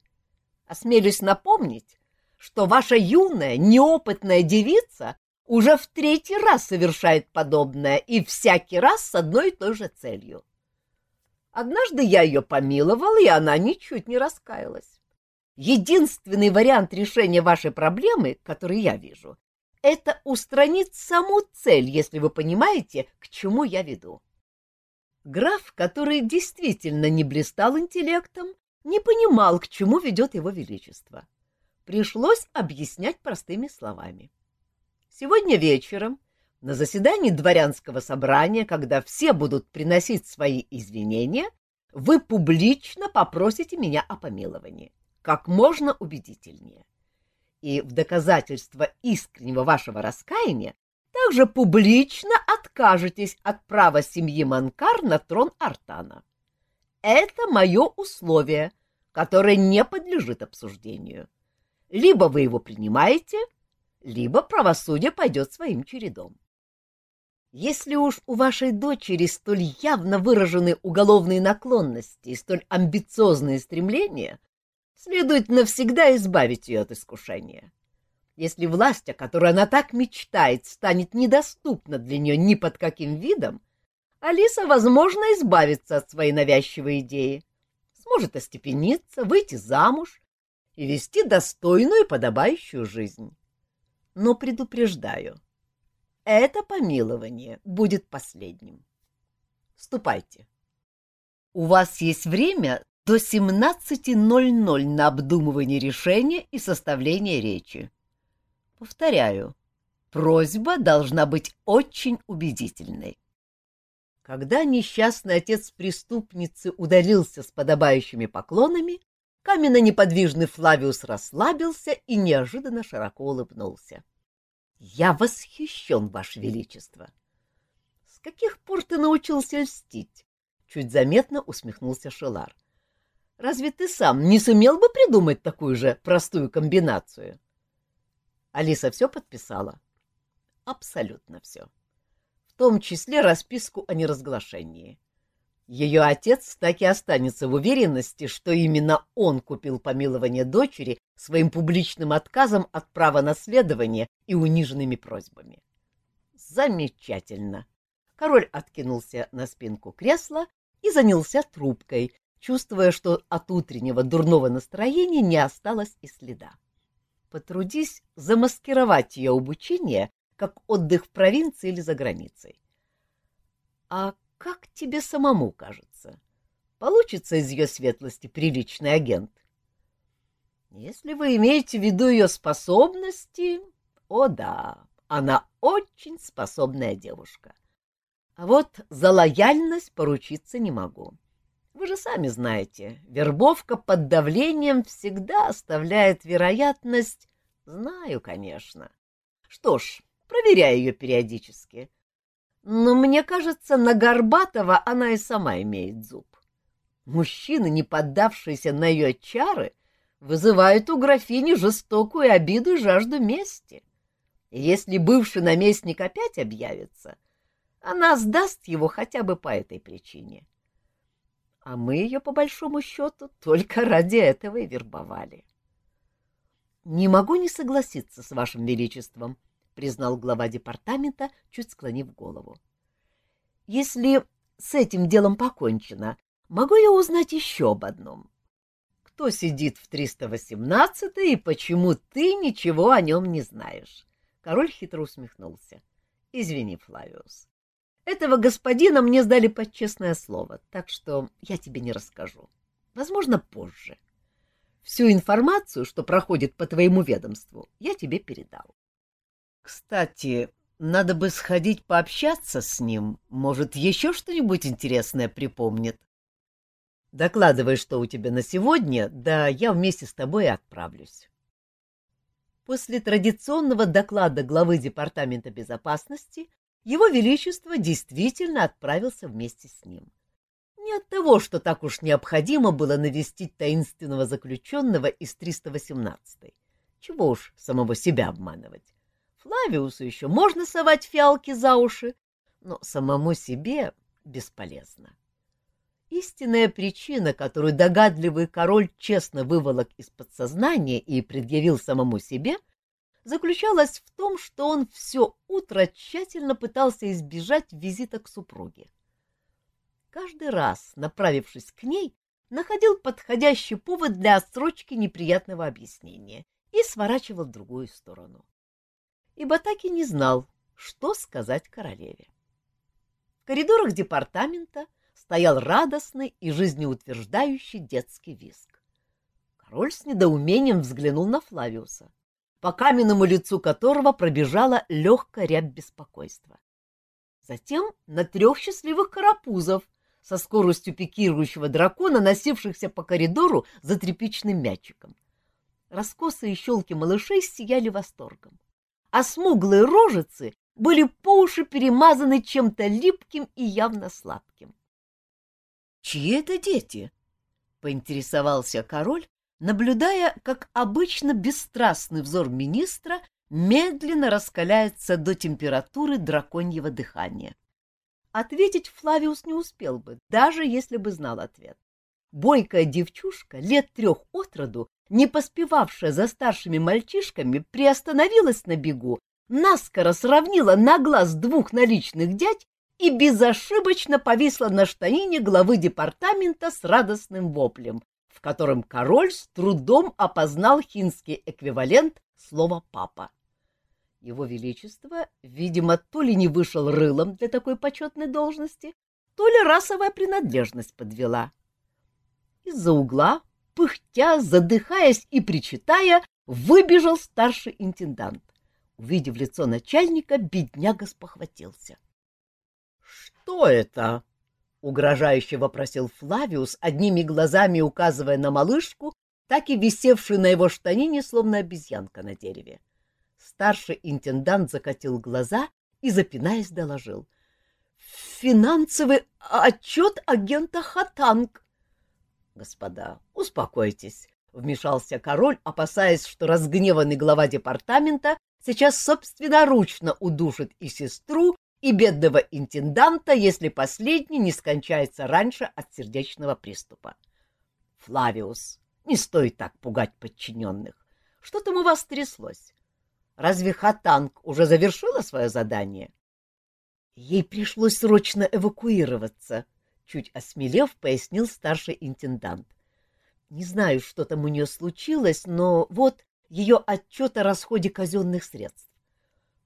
Осмелюсь напомнить, что ваша юная, неопытная девица уже в третий раз совершает подобное, и всякий раз с одной и той же целью. Однажды я ее помиловал, и она ничуть не раскаялась. Единственный вариант решения вашей проблемы, который я вижу, это устранить саму цель, если вы понимаете, к чему я веду. Граф, который действительно не блистал интеллектом, не понимал, к чему ведет его величество. Пришлось объяснять простыми словами. Сегодня вечером, на заседании дворянского собрания, когда все будут приносить свои извинения, вы публично попросите меня о помиловании, как можно убедительнее. И в доказательство искреннего вашего раскаяния также публично откажетесь от права семьи Манкар на трон Артана. Это мое условие, которое не подлежит обсуждению. Либо вы его принимаете, либо правосудие пойдет своим чередом. Если уж у вашей дочери столь явно выражены уголовные наклонности и столь амбициозные стремления, следует навсегда избавить ее от искушения. Если власть, о которой она так мечтает, станет недоступна для нее ни под каким видом, Алиса, возможно, избавится от своей навязчивой идеи, сможет остепениться, выйти замуж и вести достойную и подобающую жизнь. Но предупреждаю, это помилование будет последним. Ступайте. У вас есть время до 17.00 на обдумывание решения и составление речи. Повторяю, просьба должна быть очень убедительной. Когда несчастный отец преступницы удалился с подобающими поклонами, каменно-неподвижный Флавиус расслабился и неожиданно широко улыбнулся. — Я восхищен, Ваше Величество! — С каких пор ты научился льстить? — чуть заметно усмехнулся Шелар. — Разве ты сам не сумел бы придумать такую же простую комбинацию? Алиса все подписала? — Абсолютно все. В том числе расписку о неразглашении. Ее отец так и останется в уверенности, что именно он купил помилование дочери своим публичным отказом от права наследования и униженными просьбами. Замечательно. Король откинулся на спинку кресла и занялся трубкой, чувствуя, что от утреннего дурного настроения не осталось и следа. Потрудись замаскировать ее обучение, как отдых в провинции или за границей. А как тебе самому кажется? Получится из ее светлости приличный агент? Если вы имеете в виду ее способности, о да, она очень способная девушка. А вот за лояльность поручиться не могу. Вы же сами знаете, вербовка под давлением всегда оставляет вероятность... Знаю, конечно. Что ж, проверяю ее периодически. Но мне кажется, на Горбатова она и сама имеет зуб. Мужчины, не поддавшиеся на ее чары, вызывают у графини жестокую обиду и жажду мести. Если бывший наместник опять объявится, она сдаст его хотя бы по этой причине. А мы ее, по большому счету, только ради этого и вербовали. — Не могу не согласиться с вашим величеством, признал глава департамента, чуть склонив голову. Если с этим делом покончено, могу я узнать еще об одном? Кто сидит в 318 и почему ты ничего о нем не знаешь? Король хитро усмехнулся. Извини, Флавиус. Этого господина мне сдали под честное слово, так что я тебе не расскажу. Возможно, позже. Всю информацию, что проходит по твоему ведомству, я тебе передал. Кстати, надо бы сходить пообщаться с ним. Может, еще что-нибудь интересное припомнит. Докладывай, что у тебя на сегодня, да я вместе с тобой отправлюсь. После традиционного доклада главы Департамента безопасности его Величество действительно отправился вместе с ним. Не от того, что так уж необходимо было навестить таинственного заключенного из 318-й. Чего уж самого себя обманывать. Флавиусу еще можно совать фиалки за уши, но самому себе бесполезно. Истинная причина, которую догадливый король честно выволок из подсознания и предъявил самому себе, заключалась в том, что он все утро тщательно пытался избежать визита к супруге. Каждый раз, направившись к ней, находил подходящий повод для отсрочки неприятного объяснения и сворачивал в другую сторону ибо так и не знал, что сказать королеве. В коридорах департамента стоял радостный и жизнеутверждающий детский визг. Король с недоумением взглянул на Флавиуса, по каменному лицу которого пробежала легкая рябь беспокойства. Затем на трех счастливых карапузов со скоростью пикирующего дракона, носившихся по коридору за тряпичным мячиком. Раскосые щелки малышей сияли восторгом а смуглые рожицы были по уши перемазаны чем-то липким и явно сладким. — Чьи это дети? — поинтересовался король, наблюдая, как обычно бесстрастный взор министра медленно раскаляется до температуры драконьего дыхания. Ответить Флавиус не успел бы, даже если бы знал ответ. Бойкая девчушка, лет трех от роду, не поспевавшая за старшими мальчишками, приостановилась на бегу, наскоро сравнила на глаз двух наличных дядь и безошибочно повисла на штанине главы департамента с радостным воплем, в котором король с трудом опознал хинский эквивалент слова «папа». Его Величество, видимо, то ли не вышел рылом для такой почетной должности, то ли расовая принадлежность подвела. Из-за угла, пыхтя, задыхаясь и причитая, выбежал старший интендант. Увидев лицо начальника, бедняга спохватился. — Что это? — угрожающе вопросил Флавиус, одними глазами указывая на малышку, так и висевшую на его штанине, словно обезьянка на дереве. Старший интендант закатил глаза и, запинаясь, доложил. — Финансовый отчет агента Хатанг. — Господа, успокойтесь, — вмешался король, опасаясь, что разгневанный глава департамента сейчас собственноручно удушит и сестру, и бедного интенданта, если последний не скончается раньше от сердечного приступа. — Флавиус, не стоит так пугать подчиненных. Что там у вас тряслось? Разве Хатанг уже завершила свое задание? Ей пришлось срочно эвакуироваться, чуть осмелев, пояснил старший интендант. Не знаю, что там у нее случилось, но вот ее отчет о расходе казенных средств.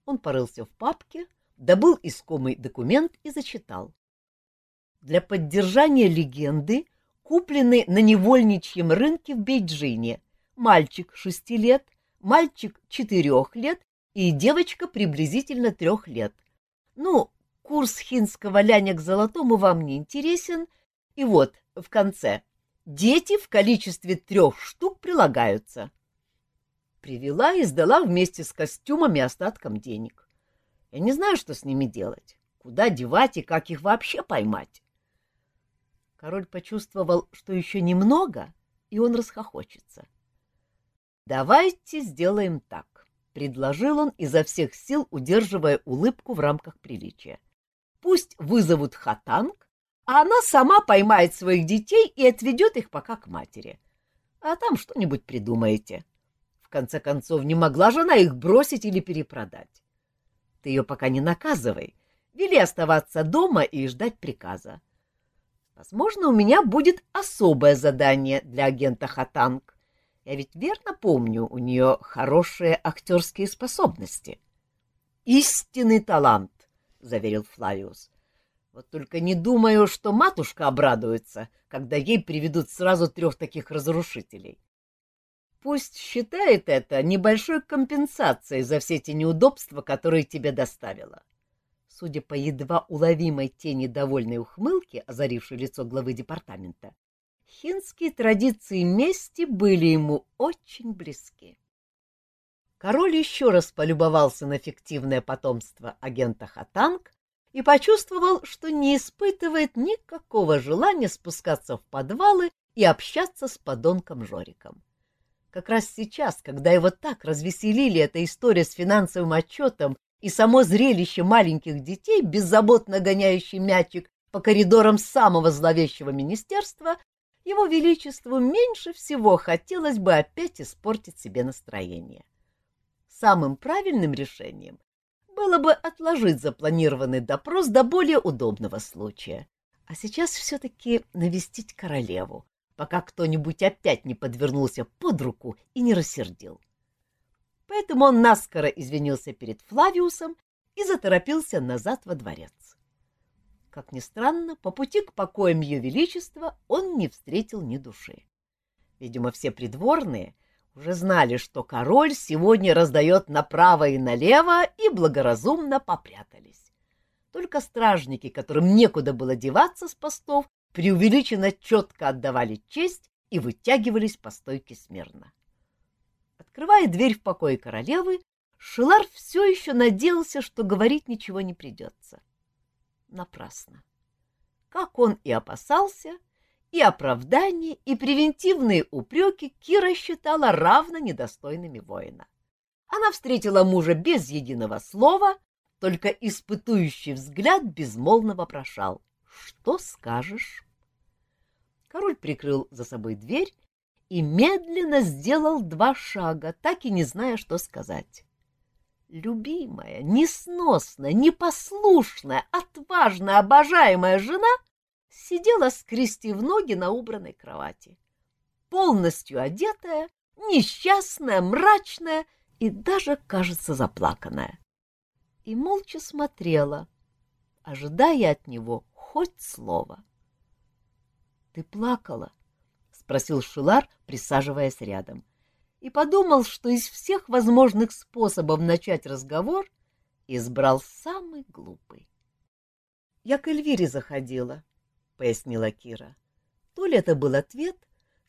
Он порылся в папке, добыл искомый документ и зачитал. Для поддержания легенды, купленный на невольничьем рынке в Бейджине, мальчик шести лет мальчик четырех лет и девочка приблизительно трех лет. Ну, курс хинского ляня к золотому вам не интересен. И вот, в конце, дети в количестве трех штук прилагаются. Привела и сдала вместе с костюмами остатком денег. Я не знаю, что с ними делать, куда девать и как их вообще поймать. Король почувствовал, что еще немного, и он расхохочется. — «Давайте сделаем так», — предложил он изо всех сил, удерживая улыбку в рамках приличия. «Пусть вызовут Хатанг, а она сама поймает своих детей и отведет их пока к матери. А там что-нибудь придумаете. В конце концов, не могла же она их бросить или перепродать. Ты ее пока не наказывай, вели оставаться дома и ждать приказа. Возможно, у меня будет особое задание для агента Хатанг я ведь верно помню, у нее хорошие актерские способности. — Истинный талант, — заверил Флавиус. — Вот только не думаю, что матушка обрадуется, когда ей приведут сразу трех таких разрушителей. Пусть считает это небольшой компенсацией за все те неудобства, которые тебе доставила. Судя по едва уловимой тени довольной ухмылки, озарившей лицо главы департамента, Хинские традиции мести были ему очень близки. Король еще раз полюбовался на фиктивное потомство агента Хатанг и почувствовал, что не испытывает никакого желания спускаться в подвалы и общаться с подонком Жориком. Как раз сейчас, когда его так развеселили эта история с финансовым отчетом и само зрелище маленьких детей, беззаботно гоняющий мячик по коридорам самого зловещего министерства, его величеству меньше всего хотелось бы опять испортить себе настроение. Самым правильным решением было бы отложить запланированный допрос до более удобного случая, а сейчас все-таки навестить королеву, пока кто-нибудь опять не подвернулся под руку и не рассердил. Поэтому он наскоро извинился перед Флавиусом и заторопился назад во дворец. Как ни странно, по пути к покоям Ее Величества он не встретил ни души. Видимо, все придворные уже знали, что король сегодня раздает направо и налево, и благоразумно попрятались. Только стражники, которым некуда было деваться с постов, преувеличенно четко отдавали честь и вытягивались по стойке смирно. Открывая дверь в покой королевы, Шилар все еще надеялся, что говорить ничего не придется. — напрасно. Как он и опасался, и оправдания, и превентивные упреки Кира считала равно недостойными воина. Она встретила мужа без единого слова, только испытующий взгляд безмолвно вопрошал. «Что скажешь?» Король прикрыл за собой дверь и медленно сделал два шага, так и не зная, что сказать. Любимая, несносная, непослушная, отважная, обожаемая жена сидела, скрестив ноги на убранной кровати. Полностью одетая, несчастная, мрачная и даже, кажется, заплаканная. И молча смотрела, ожидая от него хоть слова. — Ты плакала? — спросил Шилар, присаживаясь рядом. — и подумал, что из всех возможных способов начать разговор избрал самый глупый. — Я к Эльвире заходила, — пояснила Кира. То ли это был ответ,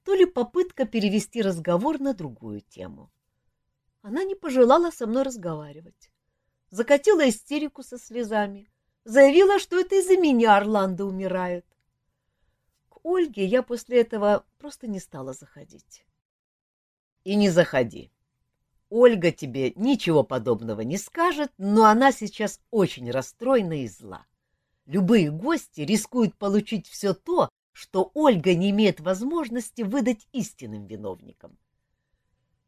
то ли попытка перевести разговор на другую тему. Она не пожелала со мной разговаривать. Закатила истерику со слезами. Заявила, что это из-за меня Орландо умирает. К Ольге я после этого просто не стала заходить и не заходи. Ольга тебе ничего подобного не скажет, но она сейчас очень расстроена и зла. Любые гости рискуют получить все то, что Ольга не имеет возможности выдать истинным виновникам.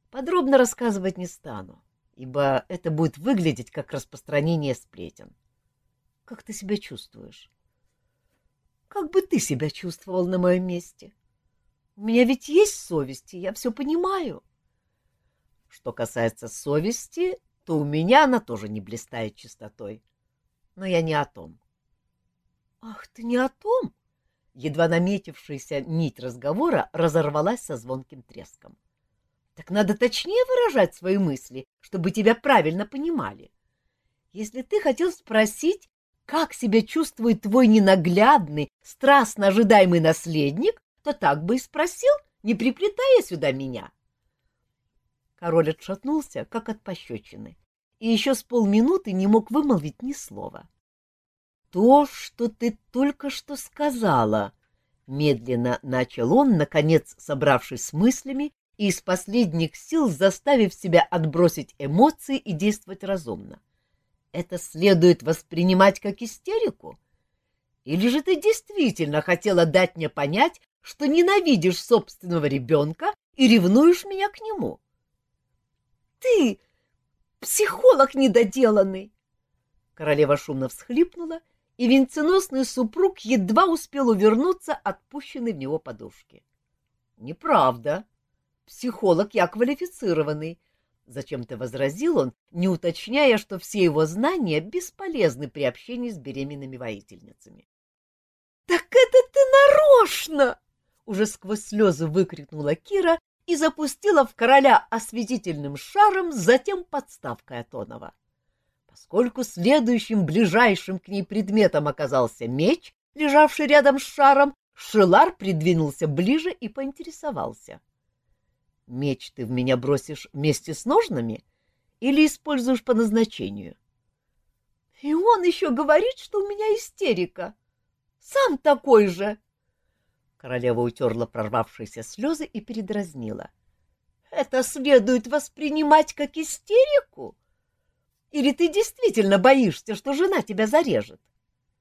Подробно рассказывать не стану, ибо это будет выглядеть как распространение сплетен. Как ты себя чувствуешь? Как бы ты себя чувствовал на моем месте? — у меня ведь есть совесть, и я все понимаю. Что касается совести, то у меня она тоже не блистает чистотой. Но я не о том. Ах, ты не о том? Едва наметившаяся нить разговора разорвалась со звонким треском. Так надо точнее выражать свои мысли, чтобы тебя правильно понимали. Если ты хотел спросить, как себя чувствует твой ненаглядный, страстно ожидаемый наследник, то так бы и спросил, не приплетая сюда меня. Король отшатнулся, как от пощечины, и еще с полминуты не мог вымолвить ни слова. — То, что ты только что сказала, — медленно начал он, наконец собравшись с мыслями и из последних сил заставив себя отбросить эмоции и действовать разумно. — Это следует воспринимать как истерику? Или же ты действительно хотела дать мне понять, что ненавидишь собственного ребенка и ревнуешь меня к нему. Ты психолог недоделанный! Королева шумно всхлипнула, и венценосный супруг едва успел увернуться от пущенной в него подушки. — Неправда. Психолог я квалифицированный. Зачем-то возразил он, не уточняя, что все его знания бесполезны при общении с беременными воительницами. — Так это ты нарочно! уже сквозь слезы выкрикнула Кира и запустила в короля осветительным шаром, затем подставкой Атонова. Поскольку следующим ближайшим к ней предметом оказался меч, лежавший рядом с шаром, Шилар придвинулся ближе и поинтересовался. — Меч ты в меня бросишь вместе с ножнами или используешь по назначению? — И он еще говорит, что у меня истерика. Сам такой же! Королева утерла прорвавшиеся слезы и передразнила. — Это следует воспринимать как истерику? Или ты действительно боишься, что жена тебя зарежет?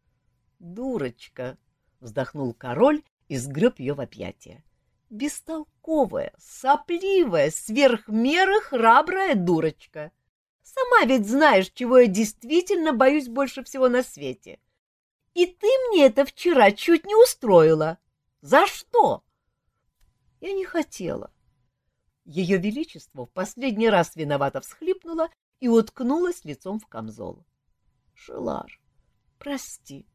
— Дурочка! — вздохнул король и сгреб ее в объятия. — Бестолковая, сопливая, сверх меры храбрая дурочка! Сама ведь знаешь, чего я действительно боюсь больше всего на свете. И ты мне это вчера чуть не устроила. — за что? Я не хотела. Ее Величество в последний раз виновато всхлипнула и уткнулась лицом в камзол. Шелар, прости.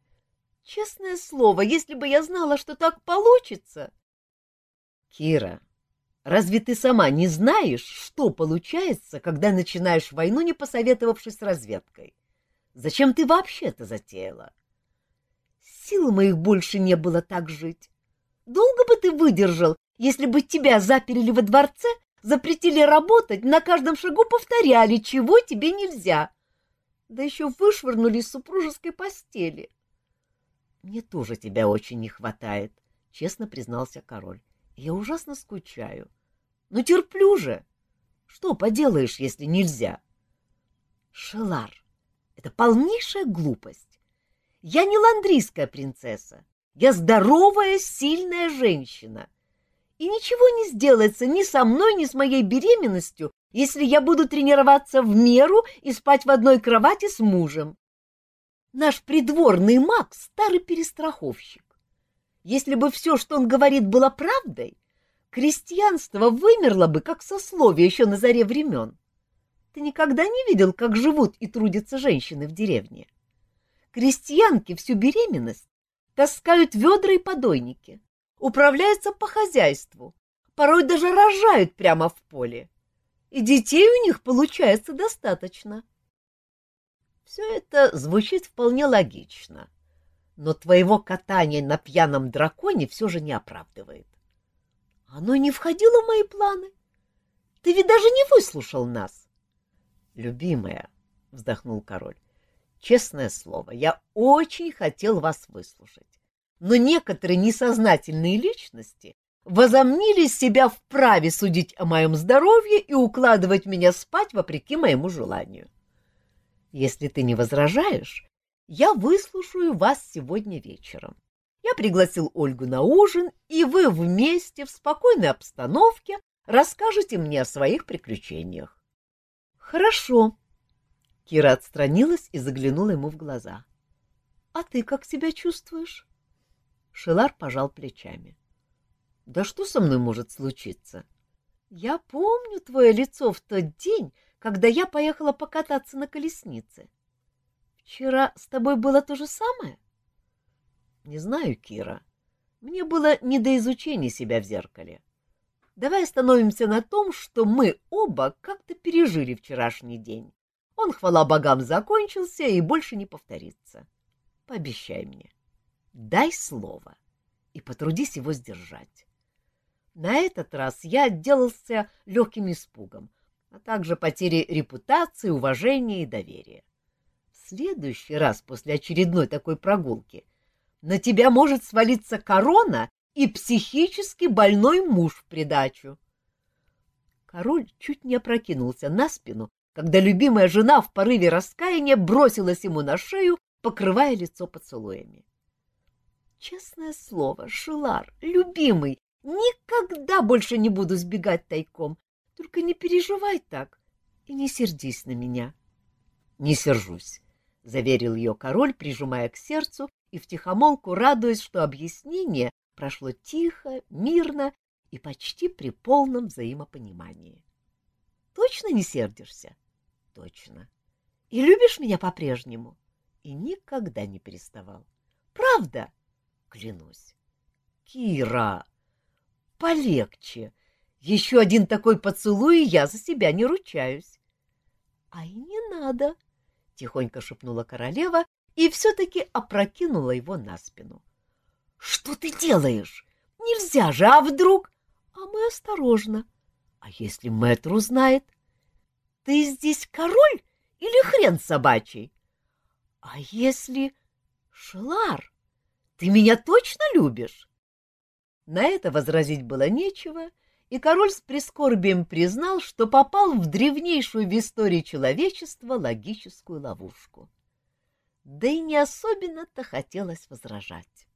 Честное слово, если бы я знала, что так получится... Кира, разве ты сама не знаешь, что получается, когда начинаешь войну, не посоветовавшись с разведкой? Зачем ты вообще это затеяла? Сил моих больше не было так жить. Долго бы ты выдержал, если бы тебя заперли во дворце, запретили работать, на каждом шагу повторяли, чего тебе нельзя. Да еще вышвырнули из супружеской постели. — Мне тоже тебя очень не хватает, — честно признался король. — Я ужасно скучаю. Но терплю же. Что поделаешь, если нельзя? Шелар, это полнейшая глупость. Я не ландрийская принцесса. Я здоровая, сильная женщина. И ничего не сделается ни со мной, ни с моей беременностью, если я буду тренироваться в меру и спать в одной кровати с мужем. Наш придворный маг — старый перестраховщик. Если бы все, что он говорит, было правдой, крестьянство вымерло бы, как сословие еще на заре времен. Ты никогда не видел, как живут и трудятся женщины в деревне? Крестьянки всю беременность таскают ведра и подойники, управляются по хозяйству, порой даже рожают прямо в поле. И детей у них получается достаточно. Все это звучит вполне логично, но твоего катания на пьяном драконе все же не оправдывает. Оно не входило в мои планы. Ты ведь даже не выслушал нас. — Любимая, — вздохнул король, — честное слово, я очень хотел вас выслушать. Но некоторые несознательные личности возомнили себя вправе судить о моем здоровье и укладывать меня спать вопреки моему желанию. Если ты не возражаешь, я выслушаю вас сегодня вечером. Я пригласил Ольгу на ужин, и вы вместе в спокойной обстановке расскажете мне о своих приключениях. — Хорошо. Кира отстранилась и заглянула ему в глаза. — А ты как себя чувствуешь? Шелар пожал плечами. — Да что со мной может случиться? Я помню твое лицо в тот день, когда я поехала покататься на колеснице. Вчера с тобой было то же самое? — Не знаю, Кира. Мне было не до изучения себя в зеркале. Давай остановимся на том, что мы оба как-то пережили вчерашний день. Он, хвала богам, закончился и больше не повторится. Пообещай мне. Дай слово и потрудись его сдержать. На этот раз я отделался легким испугом, а также потерей репутации, уважения и доверия. В следующий раз после очередной такой прогулки на тебя может свалиться корона и психически больной муж в придачу. Король чуть не опрокинулся на спину, когда любимая жена в порыве раскаяния бросилась ему на шею, покрывая лицо поцелуями. Честное слово, Шилар, любимый, никогда больше не буду сбегать тайком. Только не переживай так и не сердись на меня. — Не сержусь, — заверил ее король, прижимая к сердцу и втихомолку радуясь, что объяснение прошло тихо, мирно и почти при полном взаимопонимании. — Точно не сердишься? — Точно. — И любишь меня по-прежнему? И никогда не переставал. — Правда? — Клянусь. — Кира! Полегче! Еще один такой поцелуй, и я за себя не ручаюсь. — А и не надо! — тихонько шепнула королева и все-таки опрокинула его на спину. — Что ты делаешь? Нельзя же, а вдруг? А мы осторожно. А если мэтр узнает? Ты здесь король или хрен собачий? А если... Шелар, ты меня точно любишь? На это возразить было нечего, и король с прискорбием признал, что попал в древнейшую в истории человечества логическую ловушку. Да и не особенно-то хотелось возражать.